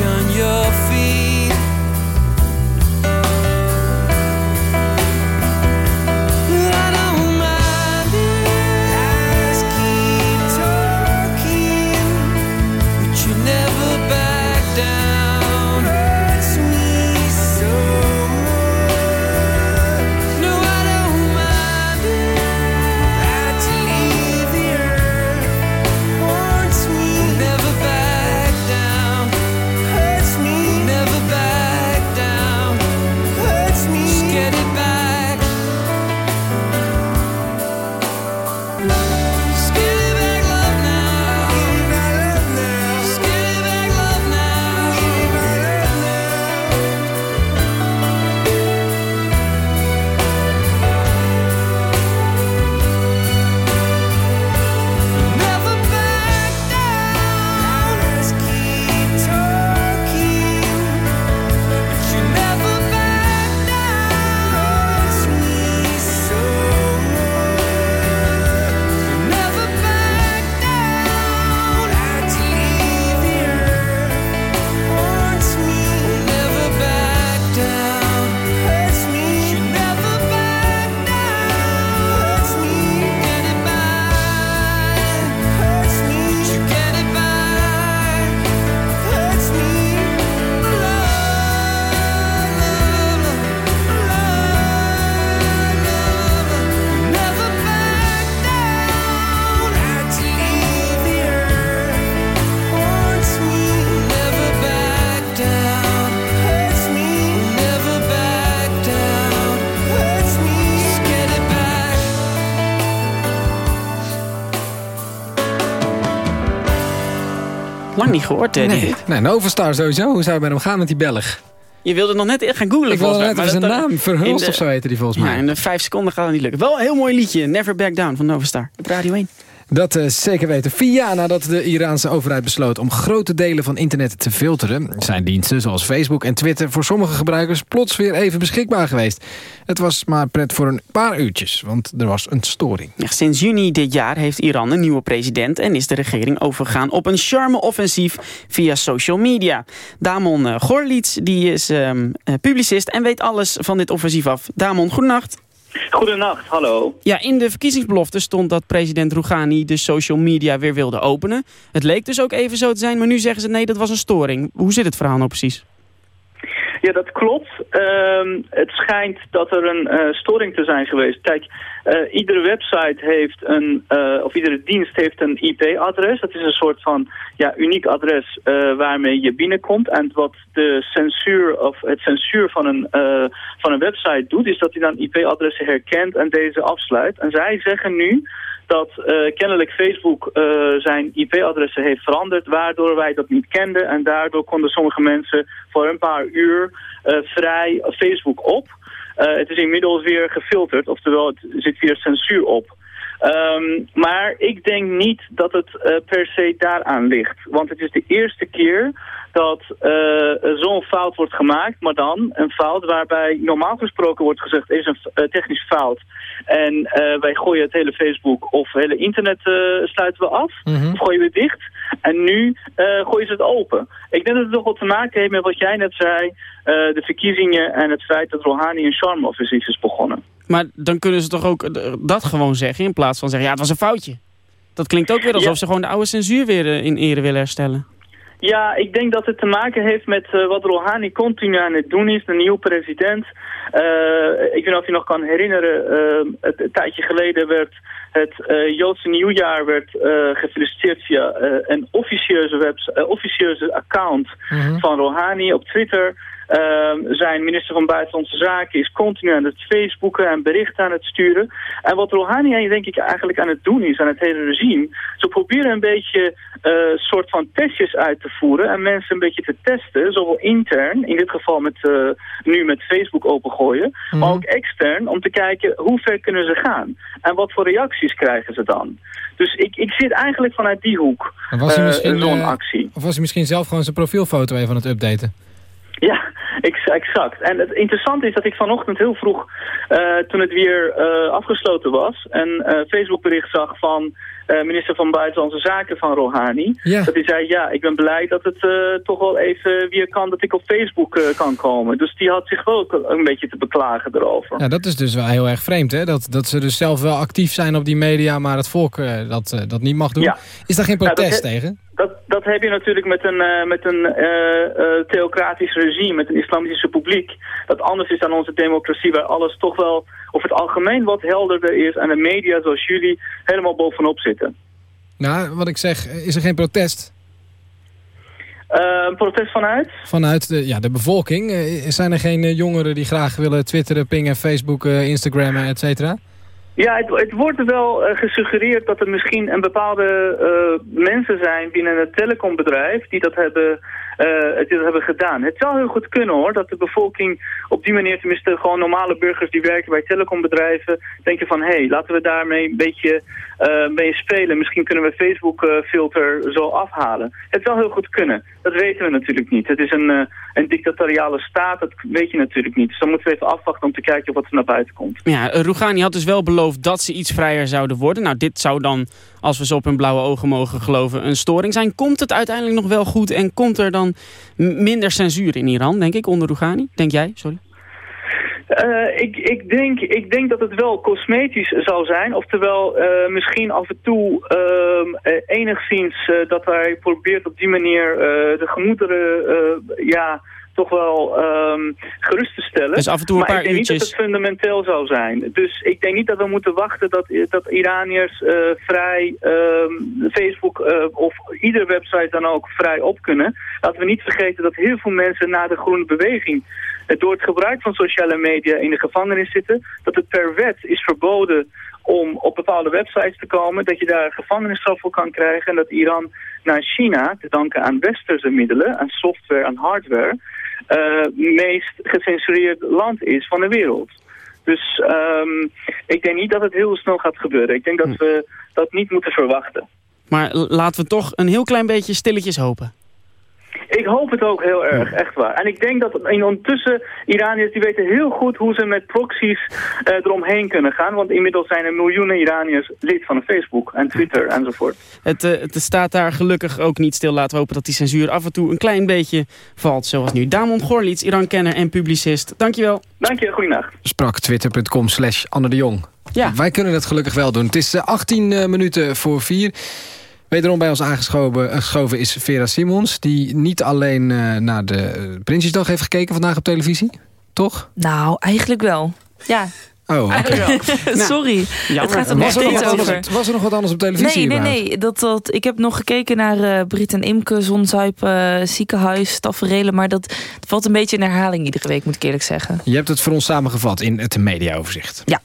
niet gehoord, Nee, nee Novastar sowieso. Hoe zou het met hem gaan met die Belg? Je wilde nog net gaan googlen Ik wilde net zijn naam. Verhulst of zo heette die volgens mij. Ja, in de vijf seconden gaat het niet lukken. Wel een heel mooi liedje. Never Back Down van Novastar. Op Radio 1. Dat uh, zeker weten. Jaar nadat de Iraanse overheid besloot om grote delen van internet te filteren... zijn diensten zoals Facebook en Twitter voor sommige gebruikers plots weer even beschikbaar geweest. Het was maar pret voor een paar uurtjes, want er was een storing. Sinds juni dit jaar heeft Iran een nieuwe president... en is de regering overgegaan op een charme-offensief via social media. Damon uh, Gorlitz die is um, publicist en weet alles van dit offensief af. Damon, goedenacht. Goedenacht, hallo. Ja, in de verkiezingsbelofte stond dat president Rouhani de social media weer wilde openen. Het leek dus ook even zo te zijn, maar nu zeggen ze nee, dat was een storing. Hoe zit het verhaal nou precies? Ja, dat klopt. Ehm, het schijnt dat er een uh, storing te zijn geweest. Kijk, uh, iedere website heeft een, uh, of iedere dienst heeft een IP-adres. Dat is een soort van ja, uniek adres waarmee je binnenkomt. En wat de censuur of het censuur van een, van een website doet, is dat hij dan IP-adressen herkent en deze afsluit. En zij zeggen nu dat uh, kennelijk Facebook uh, zijn IP-adressen heeft veranderd, waardoor wij dat niet kenden. En daardoor konden sommige mensen voor een paar uur uh, vrij Facebook op. het is inmiddels weer gefilterd, oftewel het zit weer censuur op. Um, maar ik denk niet dat het per se daaraan ligt. Want het is de eerste keer dat uh, zo'n fout wordt gemaakt, maar dan een fout waarbij normaal gesproken wordt gezegd is een uh, technisch fout. En wij gooien het hele Facebook of het hele internet sluiten we af, mm -hmm. of gooien we dicht. En nu gooien ze het open. Ik denk dat het toch wat te maken heeft met wat jij net zei, de verkiezingen en het feit dat Rouhani een charme-offensief is begonnen. Maar dan kunnen ze toch ook dat gewoon zeggen in plaats van zeggen, ja het was een foutje. Dat klinkt ook weer alsof ja. ze gewoon de oude censuur weer in ere willen herstellen. Ja, ik denk dat het te maken heeft met uh, wat Rouhani continu aan het doen is. De nieuwe president. Uh, ik weet niet of je nog kan herinneren. Uh, het, een tijdje geleden werd het Joodse nieuwjaar werd, gefeliciteerd via een officieuze, webs officieuze account mm -hmm. van Rouhani op Twitter. Uh, zijn minister van Buitenlandse Zaken is continu aan het Facebooken en berichten aan het sturen. En wat Rouhani denk ik eigenlijk aan het doen is, aan het hele regime, ze proberen een beetje een uh, soort van testjes uit te voeren en mensen een beetje te testen, zowel intern, in dit geval met, uh, nu met Facebook opengooien, mm. maar ook extern, om te kijken hoe ver kunnen ze gaan. En wat voor reacties krijgen ze dan. Dus ik, ik zit eigenlijk vanuit die hoek, was hij misschien, zo'n actie. Of was hij misschien zelf gewoon zijn profielfoto even aan het updaten? Ja, exact. En het interessante is dat ik vanochtend heel vroeg, uh, toen het weer uh, afgesloten was, een uh, Facebookbericht zag van minister van Buitenlandse Zaken van Rouhani. Ja. Dat hij zei, ja, ik ben blij dat het toch wel even weer kan dat ik op Facebook kan komen. Dus die had zich wel een beetje te beklagen erover. Ja, dat is dus wel heel erg vreemd, hè? Dat, dat ze dus zelf wel actief zijn op die media, maar het volk dat, dat niet mag doen. Ja. Is daar geen protest ja, tegen? Dat, dat heb je natuurlijk met een, uh, met een uh, uh, theocratisch regime, met een islamitische publiek. Dat anders is dan onze democratie, waar alles toch wel over het algemeen wat helderder is. En de media zoals jullie helemaal bovenop zitten. Nou, wat ik zeg, is er geen protest? een protest vanuit? Vanuit de, ja, de bevolking. zijn er geen jongeren die graag willen twitteren, pingen, facebooken, instagrammen, et cetera? Ja, het, het wordt wel uh, gesuggereerd dat er misschien een bepaalde uh, mensen zijn binnen het telecombedrijf die dat hebben, die dat hebben gedaan. Het zou heel goed kunnen hoor, dat de bevolking op die manier, tenminste gewoon normale burgers die werken bij telecombedrijven, denken van hé, hey, laten we daarmee een beetje mee spelen. Misschien kunnen we Facebook filter zo afhalen. Het zou heel goed kunnen. Dat weten we natuurlijk niet. Het is een, een dictatoriale staat, dat weet je natuurlijk niet. Dus dan moeten we even afwachten om te kijken wat er naar buiten komt. Ja, Rouhani had dus wel beloofd dat ze iets vrijer zouden worden. Nou, dit zou dan, als we ze op hun blauwe ogen mogen geloven, een storing zijn. Komt het uiteindelijk nog wel goed en komt er dan minder censuur in Iran, denk ik, onder Rouhani? Denk jij? Sorry. Uh, ik, ik, denk, ik denk dat het wel cosmetisch zal zijn. Oftewel uh, misschien af en toe uh, enigszins dat hij probeert op die manier de gemoederen ja, toch wel um, gerust te stellen. Dus af en toe een maar paar ik denk uurtjes... niet dat het fundamenteel zou zijn. Dus ik denk niet dat we moeten wachten dat, dat Iraniërs uh, vrij um, Facebook uh, of iedere website dan ook vrij op kunnen. Laten we niet vergeten dat heel veel mensen na de groene beweging door het gebruik van sociale media in de gevangenis zitten. Dat het per wet is verboden om op bepaalde websites te komen, dat je daar gevangenisstraf voor kan krijgen en dat Iran naar China, te danken aan westerse middelen, aan software, aan hardware, meest gecensureerd land is van de wereld. Dus um, ik denk niet dat het heel snel gaat gebeuren. Ik denk dat we dat niet moeten verwachten. Maar laten we toch een heel klein beetje stilletjes hopen. Ik hoop het ook heel erg, echt waar. En ik denk dat in ondertussen Iraniërs die weten heel goed hoe ze met proxies uh, eromheen kunnen gaan. Want inmiddels zijn er miljoenen Iraniërs lid van Facebook en Twitter enzovoort. Het, uh, het staat daar gelukkig ook niet stil. Laten we hopen dat die censuur af en toe een klein beetje valt. Zoals nu. Damon Gorlitz, Iran-kenner en publicist. Dankjewel. Dank je, goeienacht. Sprak twitter.com slash Anne de Jong. Ja. Wij kunnen het gelukkig wel doen. Het is 18 uh, minuten voor 4. Wederom bij ons aangeschoven is Vera Simons... die niet alleen uh, naar de Prinsjesdag heeft gekeken vandaag op televisie. Toch? Nou, eigenlijk wel. Ja, Oh, okay. Sorry. Nou, het gaat er was nog er steeds nog over. Anders, was er nog wat anders op televisie? Nee, nee, nee. Dat, dat, ik heb nog gekeken naar uh, Brit en Imke, Zonzuipen, uh, ziekenhuis, taferelen. Maar dat, dat valt een beetje in herhaling iedere week, moet ik eerlijk zeggen. Je hebt het voor ons samengevat in het mediaoverzicht. Ja.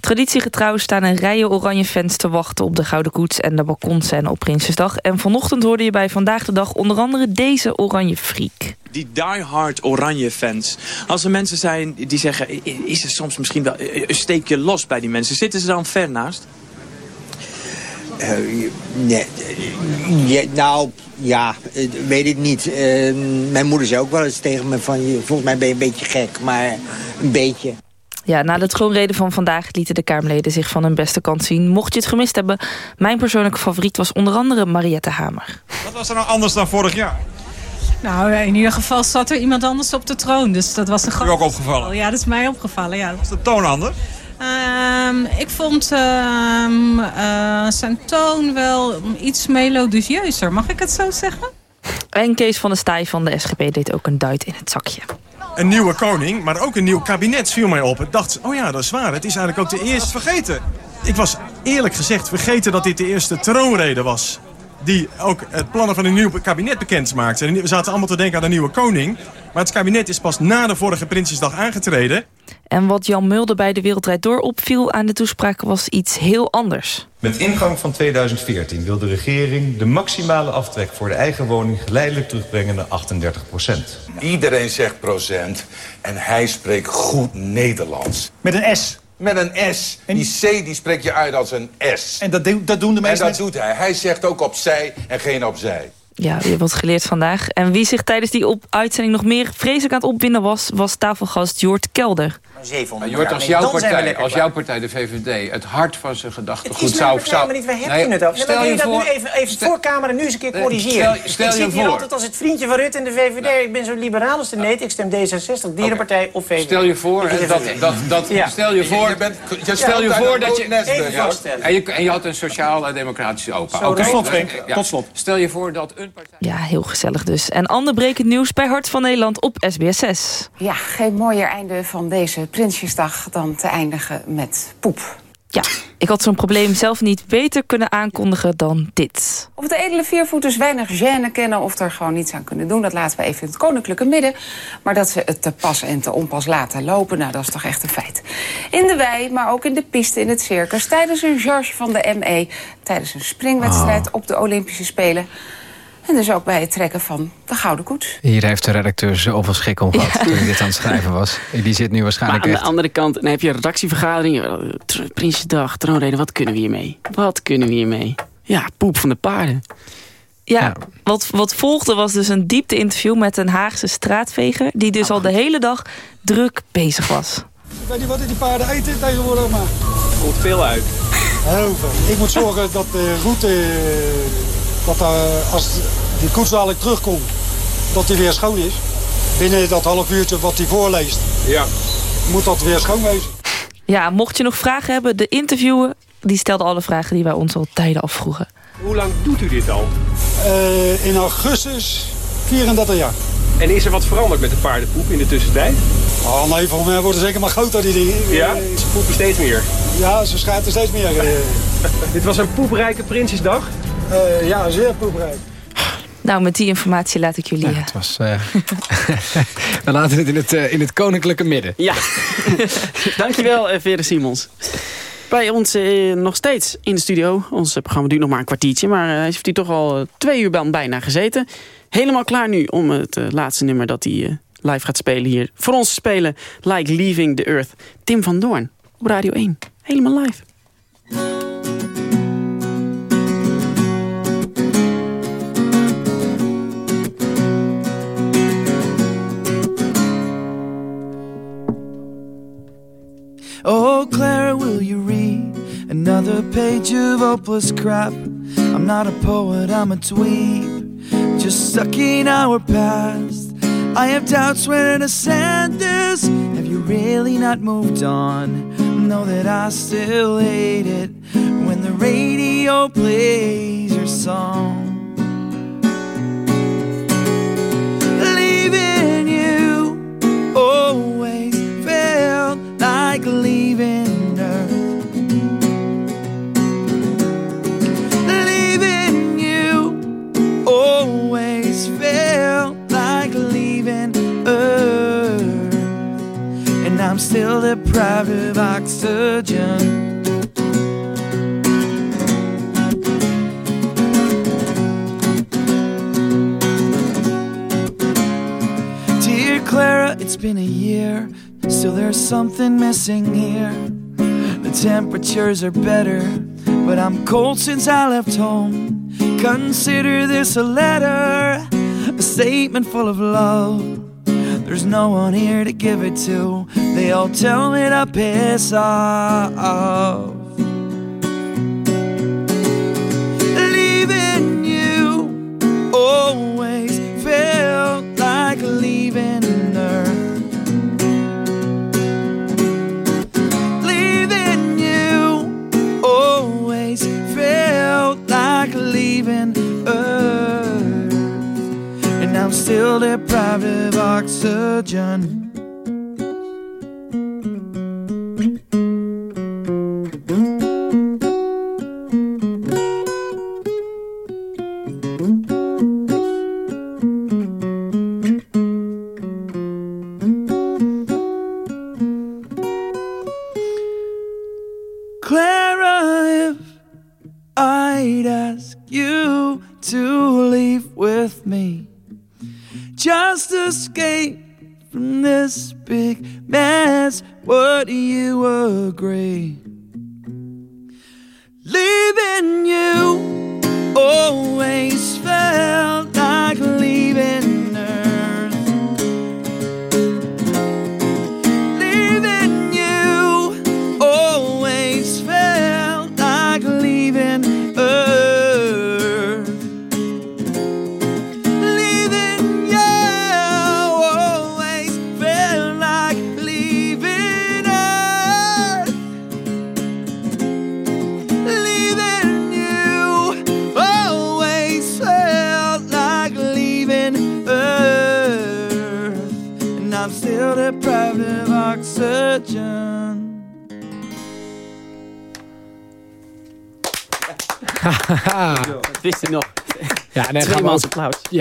Traditiegetrouw staan een rijen oranje fans te wachten op de Gouden Koets en de balkonscène op Prinsjesdag. En vanochtend hoorde je bij Vandaag de Dag onder andere deze oranje freak die diehard oranje fans. Als er mensen zijn die zeggen, is er soms misschien wel een steekje los bij die mensen? Zitten ze dan ver naast? Uh, nee, ja, nou, ja, weet ik niet. Uh, mijn moeder zei ook wel eens tegen me van, volgens mij ben je een beetje gek, maar een beetje. Ja, na de troonrede van vandaag lieten de Kamerleden zich van hun beste kant zien. Mocht je het gemist hebben, mijn persoonlijke favoriet was onder andere Mariette Hamer. Wat was er nou anders dan vorig jaar? Nou, in ieder geval zat er iemand anders op de troon. Dus dat was een groot. ook opgevallen? Ja, dat is mij opgevallen, ja. Was de toon anders? Um, ik vond um, uh, zijn toon wel iets melodieuzer. Mag ik het zo zeggen? En Kees van der Staaij van de SGP deed ook een duit in het zakje. Een nieuwe koning, maar ook een nieuw kabinet viel mij op. Ik dacht, oh ja, dat is waar. Het is eigenlijk ook de eerste... Vergeten. Ik was eerlijk gezegd vergeten dat dit de eerste troonrede was. Die ook het plannen van een nieuw kabinet bekend maakte. En We zaten allemaal te denken aan een nieuwe koning. Maar het kabinet is pas na de vorige Prinsjesdag aangetreden. En wat Jan Mulder bij de Wereldrijd Door opviel aan de toespraak was iets heel anders. Met ingang van 2014 wil de regering de maximale aftrek voor de eigen woning geleidelijk terugbrengen naar 38 procent. Iedereen zegt procent en hij spreekt goed Nederlands. Met een S. Met een S. Die C die spreek je uit als een S. En dat, dat doen de meeste En dat mensen? doet hij. Hij zegt ook opzij en geen opzij. Ja, je hebt wat geleerd vandaag. En wie zich tijdens die op uitzending nog meer vreselijk aan het opwinden was... was tafelgast Jort Kelder. Maar Jort, als jouw, partij, als jouw partij, de VVD, het hart van zijn gedachtegoed Is zou... nou, zou maar niet, waar heb Nee, je het over? Stel je je dat voor... nu even, even stel- voor camera nu eens een keer Nee, corrigeren. stel- stel ik je zit hier voor. altijd als het vriendje van Rutte en de VVD. Ik ben zo liberaal als de neet. Ik stem D66, Dierenpartij of VVD. Stel je voor, dat, VVD. dat, dat, Ja. stel je voor, Je bent- je stel je voor dat je... En je, en je had een sociaal-democratische opa. Zo, Oké. tot slot. Stel je voor dat een partij... Ja, heel gezellig dus. En ander brekend nieuws bij Hart van Nederland op SBS 6. Ja, geen mooier einde van deze Prinsjesdag dan te eindigen met poep. Ja, ik had zo'n probleem zelf niet beter kunnen aankondigen dan dit. Of de edele viervoeters weinig gêne kennen of er gewoon niets aan kunnen doen... dat laten we even in het koninklijke midden. Maar dat ze het te pas en te onpas laten lopen, nou, dat is toch echt een feit. In de wei, maar ook in de piste in het circus... tijdens een charge van de ME, tijdens een springwedstrijd op de Olympische Spelen... en dus ook bij het trekken van de Gouden Koets. Hier heeft de redacteur zoveel schik om gehad toen ik dit aan het schrijven was. Die zit nu Maar waarschijnlijk aan de andere kant, dan heb je een redactievergadering. eh, Prinsjesdag, troonrede, wat kunnen we hiermee? Wat kunnen we hiermee? Ja, poep van de paarden. Ja, Wat, wat volgde was dus een diepte-interview met een Haagse straatveger... die dus al de hele dag druk bezig was. Ik weet niet wat die paarden eten tegenwoordig, maar... Komt veel uit. Heel veel. Ik moet zorgen dat de route, eh, dat eh, als die koets dadelijk terugkomt, dat die weer schoon is. Binnen dat half uurtje wat hij voorleest, Ja. moet dat weer schoon wezen. Ja, mocht je nog vragen hebben, de interviewer... die stelde alle vragen die wij ons al tijden afvroegen. Hoe lang doet u dit al? Eh, in augustus 34 jaar. En is er wat veranderd met de paardenpoep in de tussentijd? Oh nee, volgens mij worden ze zeker maar groter die dingen. Ja? Ze poepen steeds meer. Ja, ze schijten steeds meer. eh. Dit was een poeprijke Prinsjesdag? Eh, ja, zeer poeprijk. Nou, met die informatie laat ik jullie... eh, Het was... eh, We laten het in het, in het koninklijke midden. Ja, dankjewel Vera Simons. Bij ons eh, nog steeds in de studio. Ons programma duurt nog maar een kwartiertje. Maar eh, hij heeft hier toch al twee uur bijna gezeten. Helemaal klaar nu om het eh, laatste nummer dat hij eh, live gaat spelen hier. Voor ons te spelen Like Leaving the Earth. Tim van Doorn op Radio 1. Helemaal live. Another page of hopeless crap? I'm not a poet, I'm a dweeb, just sucking our past. I have doubts where to send this. Have you really not moved on? Know that I still hate it when the radio plays your song. Leaving you always felt like leaving still deprived of oxygen. Dear Clara, it's been a year, still there's something missing here. The temperatures are better, but I'm cold since I left home. Consider this a letter, a statement full of love. There's no one here to give it to, they all tell me to piss off. Leaving you always felt like leaving Earth. Leaving you always felt like leaving. I'm still deprived of oxygen.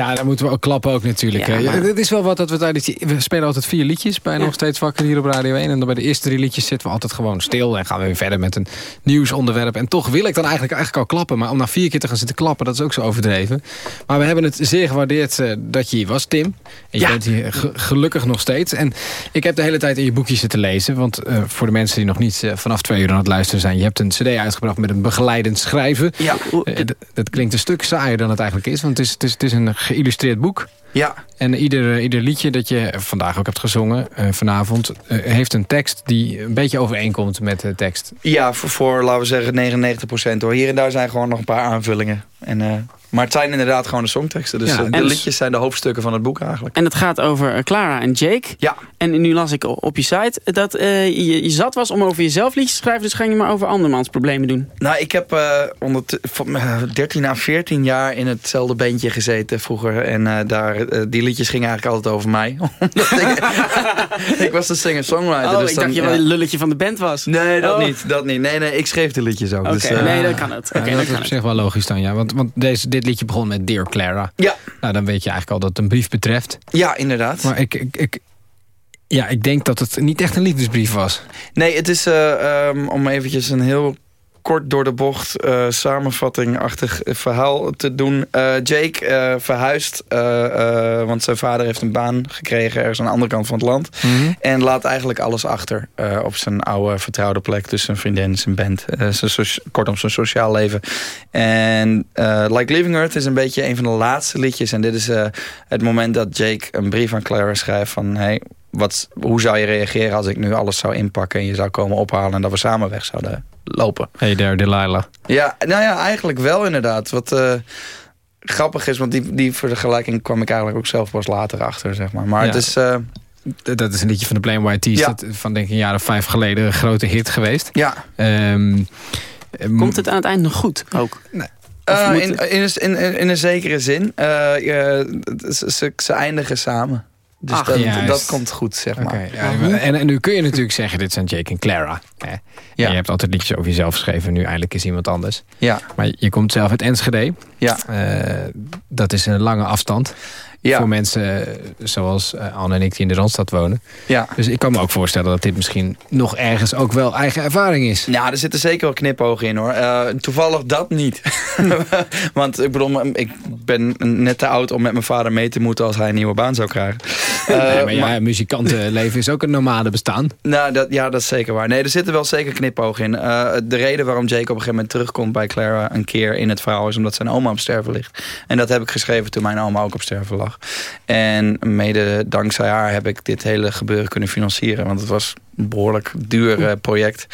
Ja, dan moeten we ook klappen ook natuurlijk. Ja, maar- Het is wel wat dat we tijdens die- We spelen altijd vier liedjes bij nog steeds wakker hier op Radio 1. En dan bij de eerste drie liedjes zitten we altijd gewoon stil. En gaan we weer verder met een nieuwsonderwerp. En toch wil ik dan eigenlijk, eigenlijk al klappen. Maar om na vier keer te gaan zitten klappen, dat is ook zo overdreven. Maar we hebben het zeer gewaardeerd eh, dat je hier was, Tim. En je bent hier ge- gelukkig nog steeds. En ik heb de hele tijd in je boekje zitten lezen. Want eh, voor de mensen die nog niet eh, vanaf twee uur aan het luisteren zijn. Je hebt een cd uitgebracht met een begeleidend schrijven. Ja. Dat klinkt een stuk saaier dan het eigenlijk is. Want het is, het is, het is een geïllustreerd boek. Ja. En ieder, ieder liedje dat je vandaag ook hebt gezongen, eh, vanavond... eh, heeft een tekst die een beetje overeenkomt met de tekst. Ja, voor, voor laten we zeggen 99% hoor. Hier en daar zijn gewoon nog een paar aanvullingen. En, eh, maar het zijn inderdaad gewoon de songteksten. Dus Ja, eh, de en- liedjes zijn de hoofdstukken van het boek eigenlijk. En het gaat over eh, Clara en Jake. Ja. En nu las ik op je site dat eh, je, je zat was om over jezelf liedjes te schrijven. Dus ga je maar over andermans problemen doen. Nou, ik heb eh onder van, eh, 13 à 14 jaar in hetzelfde bandje gezeten vroeger. En eh, daar, die liedjes gingen eigenlijk altijd over mij. Ik, ik was de singer-songwriter. Oh, dus ik dan- dacht je wel ja. een lulletje van de band was. Nee, dat Oh. niet. Dat niet. Nee, nee, ik schreef de liedjes ook. Oké, dus, eh, nee, dan kan het. Oké, Ja, dan dat is op zich wel logisch dan, ja. Want, want deze, dit liedje begon met Dear Clara. Ja. Nou, dan weet je eigenlijk al dat het een brief betreft. Ja, inderdaad. Maar ik, ik, ik, ja, ik denk dat het niet echt een liefdesbrief was. Nee, het is eh, ehm, om eventjes een heel kort door de bocht eh, samenvattingachtig verhaal te doen. Eh, Jake eh, verhuist, want zijn vader heeft een baan gekregen ergens aan de andere kant van het land. En laat eigenlijk alles achter op zijn oude vertrouwde plek. Dus zijn vriendin, zijn band, zijn kortom zijn sociaal leven. En Like Living Earth is een beetje een van de laatste liedjes. En dit is het moment dat Jake een brief aan Clara schrijft van... Hey, wat, hoe zou je reageren als ik nu alles zou inpakken en je zou komen ophalen... en dat we samen weg zouden lopen? Hey there, Delilah. Ja, nou ja, eigenlijk wel inderdaad. Wat eh, grappig is, want die, die vergelijking kwam ik eigenlijk ook zelf pas later achter, zeg maar. Maar Ja. het is... eh, Dat is een liedje van de Plain White Tees. Ja. Dat van denk ik een jaar of vijf geleden een grote hit geweest. Ja. Ehm, Komt het aan het eind nog goed ook? Nee. eh, in, in, in, een zekere zin. eh, ze, ze eindigen samen. Dus Ach, dat, dat komt goed, zeg maar. Ja, en, en nu kun je natuurlijk zeggen, dit zijn Jake en Clara. Hè? Ja. Je hebt altijd liedjes over jezelf geschreven, nu eindelijk is iemand anders. Ja. Maar je komt zelf uit Enschede. Ja. Eh, dat is een lange afstand. Ja. Voor mensen eh, zoals eh, Anne en ik die in de Randstad wonen. Ja. Dus ik kan me ook voorstellen dat dit misschien nog ergens ook wel eigen ervaring is. Ja, er zitten zeker wel knipogen in hoor. Eh, toevallig dat niet. Want ik bedoel, ik ben net te oud om met mijn vader mee te moeten als hij een nieuwe baan zou krijgen. Nee, maar ja, muzikantenleven is ook een nomade bestaan. Nou, dat, ja, dat is zeker waar. Nee, er zitten wel zeker knipogen in. De reden waarom Jake op een gegeven moment terugkomt bij Clara een keer in het verhaal is omdat zijn oma op sterven ligt. En dat heb ik geschreven toen mijn oma ook op sterven lag. En mede dankzij haar heb ik dit hele gebeuren kunnen financieren. Want het was behoorlijk duur eh, project.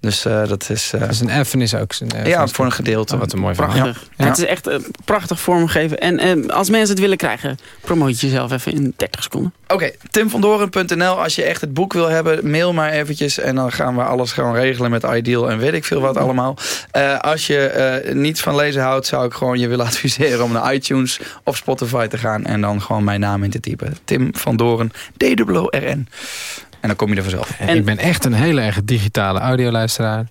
Dus uh, dat is... Uh, dat is een erfenis ook. Een ja, voor een gedeelte. Oh, wat een mooi verhaal. Prachtig. Ja. Het is echt uh, prachtig vormgeven. En als mensen het willen krijgen, promoot jezelf even in 30 seconden. Oké, okay, timvandoren.nl. Als je echt het boek wil hebben, mail maar eventjes. En dan gaan we alles gewoon regelen met Ideal en weet ik veel wat allemaal. als je niets van lezen houdt, zou ik gewoon je willen adviseren om naar iTunes of Spotify te gaan. En dan gewoon mijn naam in te typen. Tim van Doren, D-O-R-N. En dan kom je er vanzelf. En ik ben echt een hele erg digitale audioluisteraar.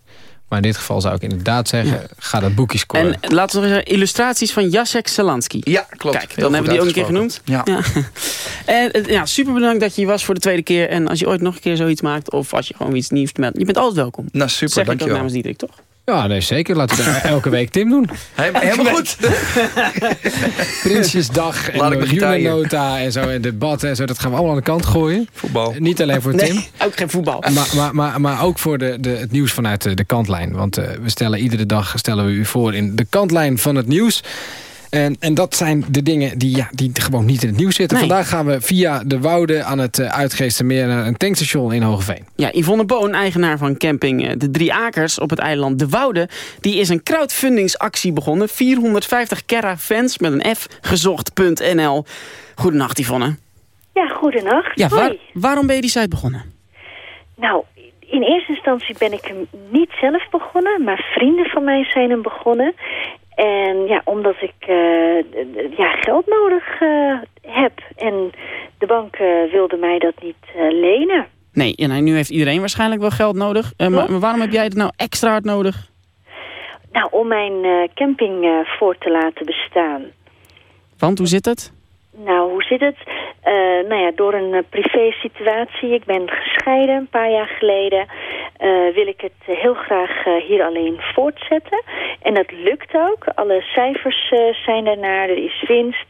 Maar in dit geval zou ik inderdaad zeggen, ja. ga dat boekje scoren. En laten we zeggen, illustraties van Jacek Salansky. Ja, klopt. Kijk, dan hebben we die ook een keer genoemd. Ja. ja. en ja, super bedankt dat je hier was voor de tweede keer. En als je ooit nog een keer zoiets maakt, of als je gewoon iets nieuws meldt, je bent altijd welkom. Nou, super, zeg dankjewel. ik namens Diederik, toch? Ja, nee, zeker. Laten we elke week Tim doen. Helemaal goed. Prinsjesdag en nota en zo en debatten en zo. Dat gaan we allemaal aan de kant gooien. Voetbal. Niet alleen voor Tim. Nee, ook geen voetbal. Maar, maar, maar, maar ook voor de, de, het nieuws vanuit de, de kantlijn. Want uh, we stellen iedere dag stellen we u voor in de kantlijn van het nieuws. En, en dat zijn de dingen die, ja, die gewoon niet in het nieuws zitten. Nee. Vandaag gaan we via de Wouden aan het uh, Uitgeestermeer... naar een tankstation in Hogeveen. Ja, Yvonne Boon, eigenaar van camping uh, De Drie Akers op het eiland De Wouden... die is een crowdfundingsactie begonnen. 450 caravans met een F gezocht.nl. Goedenacht Yvonne. Ja, goedenacht. Ja, waar, waarom ben je die site begonnen? Nou, in eerste instantie ben ik hem niet zelf begonnen... maar vrienden van mij zijn hem begonnen... En ja, omdat ik uh, ja, geld nodig uh, heb. En de bank uh, wilde mij dat niet lenen. Nee, en nu heeft iedereen waarschijnlijk wel geld nodig. Maar, maar, waarom heb jij het nou extra hard nodig? Nou, om mijn camping voor te laten bestaan. Want, hoe zit het? Nou, hoe zit het? Uh, nou ja, door een uh, privé situatie. Ik ben gescheiden een paar jaar geleden. Uh, wil ik het heel graag hier alleen voortzetten. En dat lukt ook. Alle cijfers zijn ernaar. Er is winst.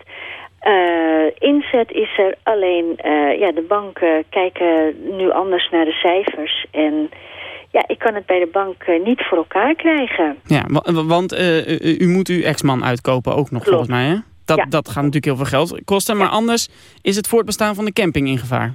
inzet is er. Alleen ja, de banken kijken nu anders naar de cijfers. En ja, ik kan het bij de bank niet voor elkaar krijgen. Ja, want u moet uw ex-man uitkopen ook nog Klopt. volgens mij, hè? Dat, Ja. dat gaat natuurlijk heel veel geld kosten. Maar anders is het voortbestaan van de camping in gevaar.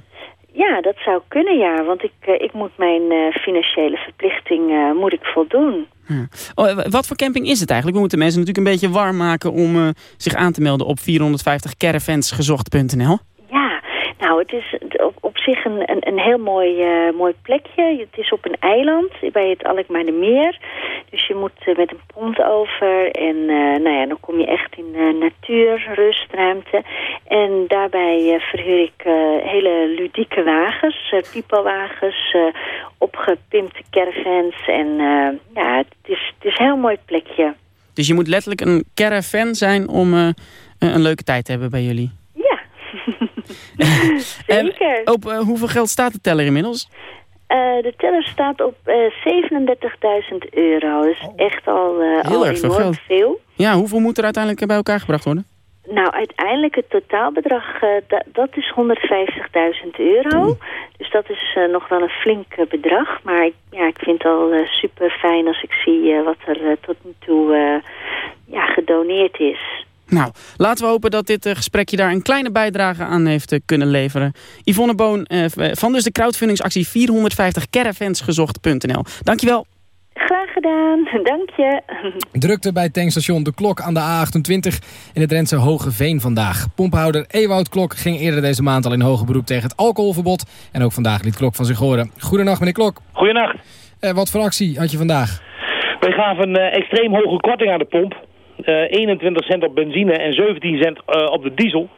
Ja, dat zou kunnen, ja. Want ik, eh, ik moet mijn eh, financiële verplichting eh, moet ik voldoen. Ja. Oh, wat voor camping is het eigenlijk? We moeten mensen natuurlijk een beetje warm maken om zich aan te melden op 450 caravansgezocht.nl. Ja, nou, het is op, op zich een, een, een heel mooi, mooi plekje. Het is op een eiland bij het Alkmaardermeer. Je moet eh, met een pont over. En eh, nou ja, dan kom je echt in eh, natuur, rust, ruimte. En daarbij verhuur ik hele ludieke wagens. piepelwagens, opgepimpte caravans. En ja, het is, het is een heel mooi plekje. Dus je moet letterlijk een caravan zijn om een leuke tijd te hebben bij jullie. Ja, zeker. Op hoeveel geld staat de teller inmiddels? Eh, de teller staat op eh 37.000 euro. Dus echt al, eh Heel al erg veel enorm geld. veel. Ja, hoeveel moet er uiteindelijk bij elkaar gebracht worden? Nou, uiteindelijk het totaalbedrag, da- dat is 150.000 euro. Dus dat is nog wel een flink bedrag. Maar ik, ja, ik vind het al super fijn als ik zie wat er tot nu toe ja, gedoneerd is. Nou, laten we hopen dat dit eh, gesprekje daar een kleine bijdrage aan heeft eh, kunnen leveren. Yvonne Boon eh, van dus de crowdfundingsactie 450caravansgezocht.nl. Dankjewel. Graag gedaan, dank je. Drukte bij tankstation De Klok aan de A28 in het Drentse Hogeveen vandaag. Pomphouder Ewout Klok ging eerder deze maand al in hoger beroep tegen het alcoholverbod. En ook vandaag liet Klok van zich horen. Goedenacht meneer Klok. Goedenacht. Eh, wat voor actie had je vandaag? Wij gaven een extreem hoge korting aan de pomp. Eh, 21 cent op benzine en 17 cent eh, op de diesel.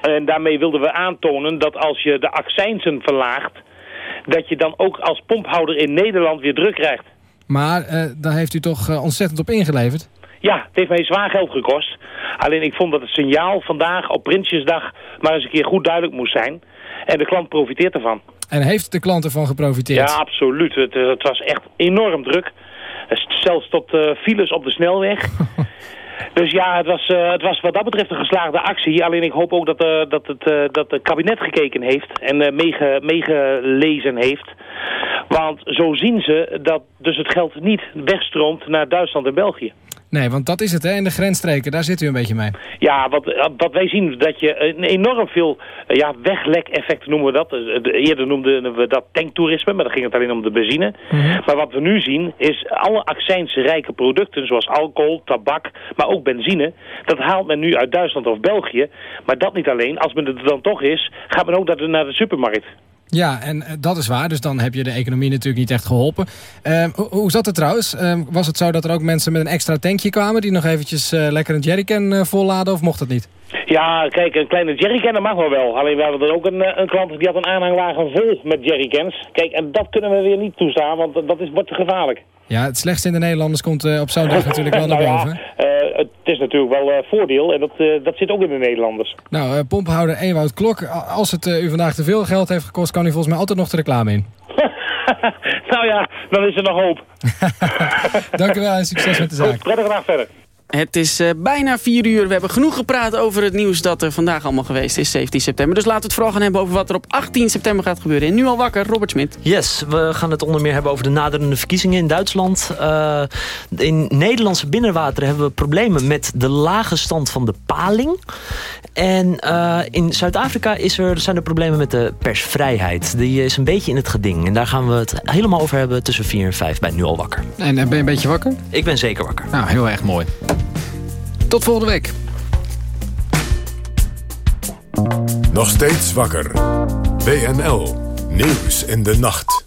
En daarmee wilden we aantonen dat als je de accijnsen verlaagt... dat je dan ook als pomphouder in Nederland weer druk krijgt. Maar eh, daar heeft u toch eh, ontzettend op ingeleverd? Ja, het heeft mij zwaar geld gekost. Alleen ik vond dat het signaal vandaag op Prinsjesdag maar eens een keer goed duidelijk moest zijn. En de klant profiteert ervan. En heeft de klant ervan geprofiteerd? Ja, absoluut. Het, eh, het was echt enorm druk. Eh, Zelfs tot eh, files op de snelweg. dus ja, het was, eh, het was wat dat betreft een geslaagde actie. Alleen ik hoop ook dat, dat, het, dat het kabinet gekeken heeft en meege- meegelezen heeft. Want zo zien ze dat dus het geld niet wegstroomt naar Duitsland en België. Nee, want dat is het, hè? In de grensstreken, daar zit u een beetje mee. Ja, wat, wat wij zien dat je een enorm veel uh, ja, weglek-effecten noemen we dat. Uh, eerder noemden we dat tanktoerisme, maar dan ging het alleen om de benzine. Mm -hmm. Maar wat we nu zien is alle accijnsrijke producten zoals alcohol, tabak, maar ook benzine. Dat haalt men nu uit Duitsland of België. Maar dat niet alleen. Als men er dan toch is, gaat men ook naar de supermarkt. Ja, en uh, dat is waar. Dus dan heb je de economie natuurlijk niet echt geholpen. Uh, hoe, zat het trouwens? Uh, was het zo dat er ook mensen met een extra tankje kwamen... die nog eventjes lekker een jerrycan volladen of mocht dat niet? Ja, kijk, een kleine jerrycan dat mag wel wel. Alleen we hadden er ook een, een klant die had een aanhangwagen vol met jerrycans. Kijk, en dat kunnen we weer niet toestaan, want dat is, wordt te gevaarlijk. Ja, het slechtste in de Nederlanders komt uh, op zo'n dag natuurlijk wel naar nou boven. Ja, uh, het is natuurlijk wel uh, voordeel en dat, dat zit ook in de Nederlanders. Nou, pomphouder Ewout Klok, als het u vandaag te veel geld heeft gekost... kan u volgens mij altijd nog de reclame in. nou ja, dan is er nog hoop. Dank u wel en succes met de zaak. Prettige dag verder. Het is uh, bijna vier uur. We hebben genoeg gepraat over het nieuws dat er vandaag allemaal geweest is, 17 september. Dus laten we het vooral gaan hebben over wat er op 18 september gaat gebeuren. En nu al wakker, Robert Smit. Yes, we gaan het onder meer hebben over de naderende verkiezingen in Duitsland. Uh, in Nederlandse binnenwateren hebben we problemen met de lage stand van de paling. En uh, in Zuid-Afrika is er, zijn er problemen met de persvrijheid. Die is een beetje in het geding. En daar gaan we het helemaal over hebben tussen 4 en 5 bij Nu al wakker. En ben je een beetje wakker? Ik ben zeker wakker. Nou, heel erg mooi. Tot volgende week. Nog steeds wakker. WNL. Nieuws in de nacht.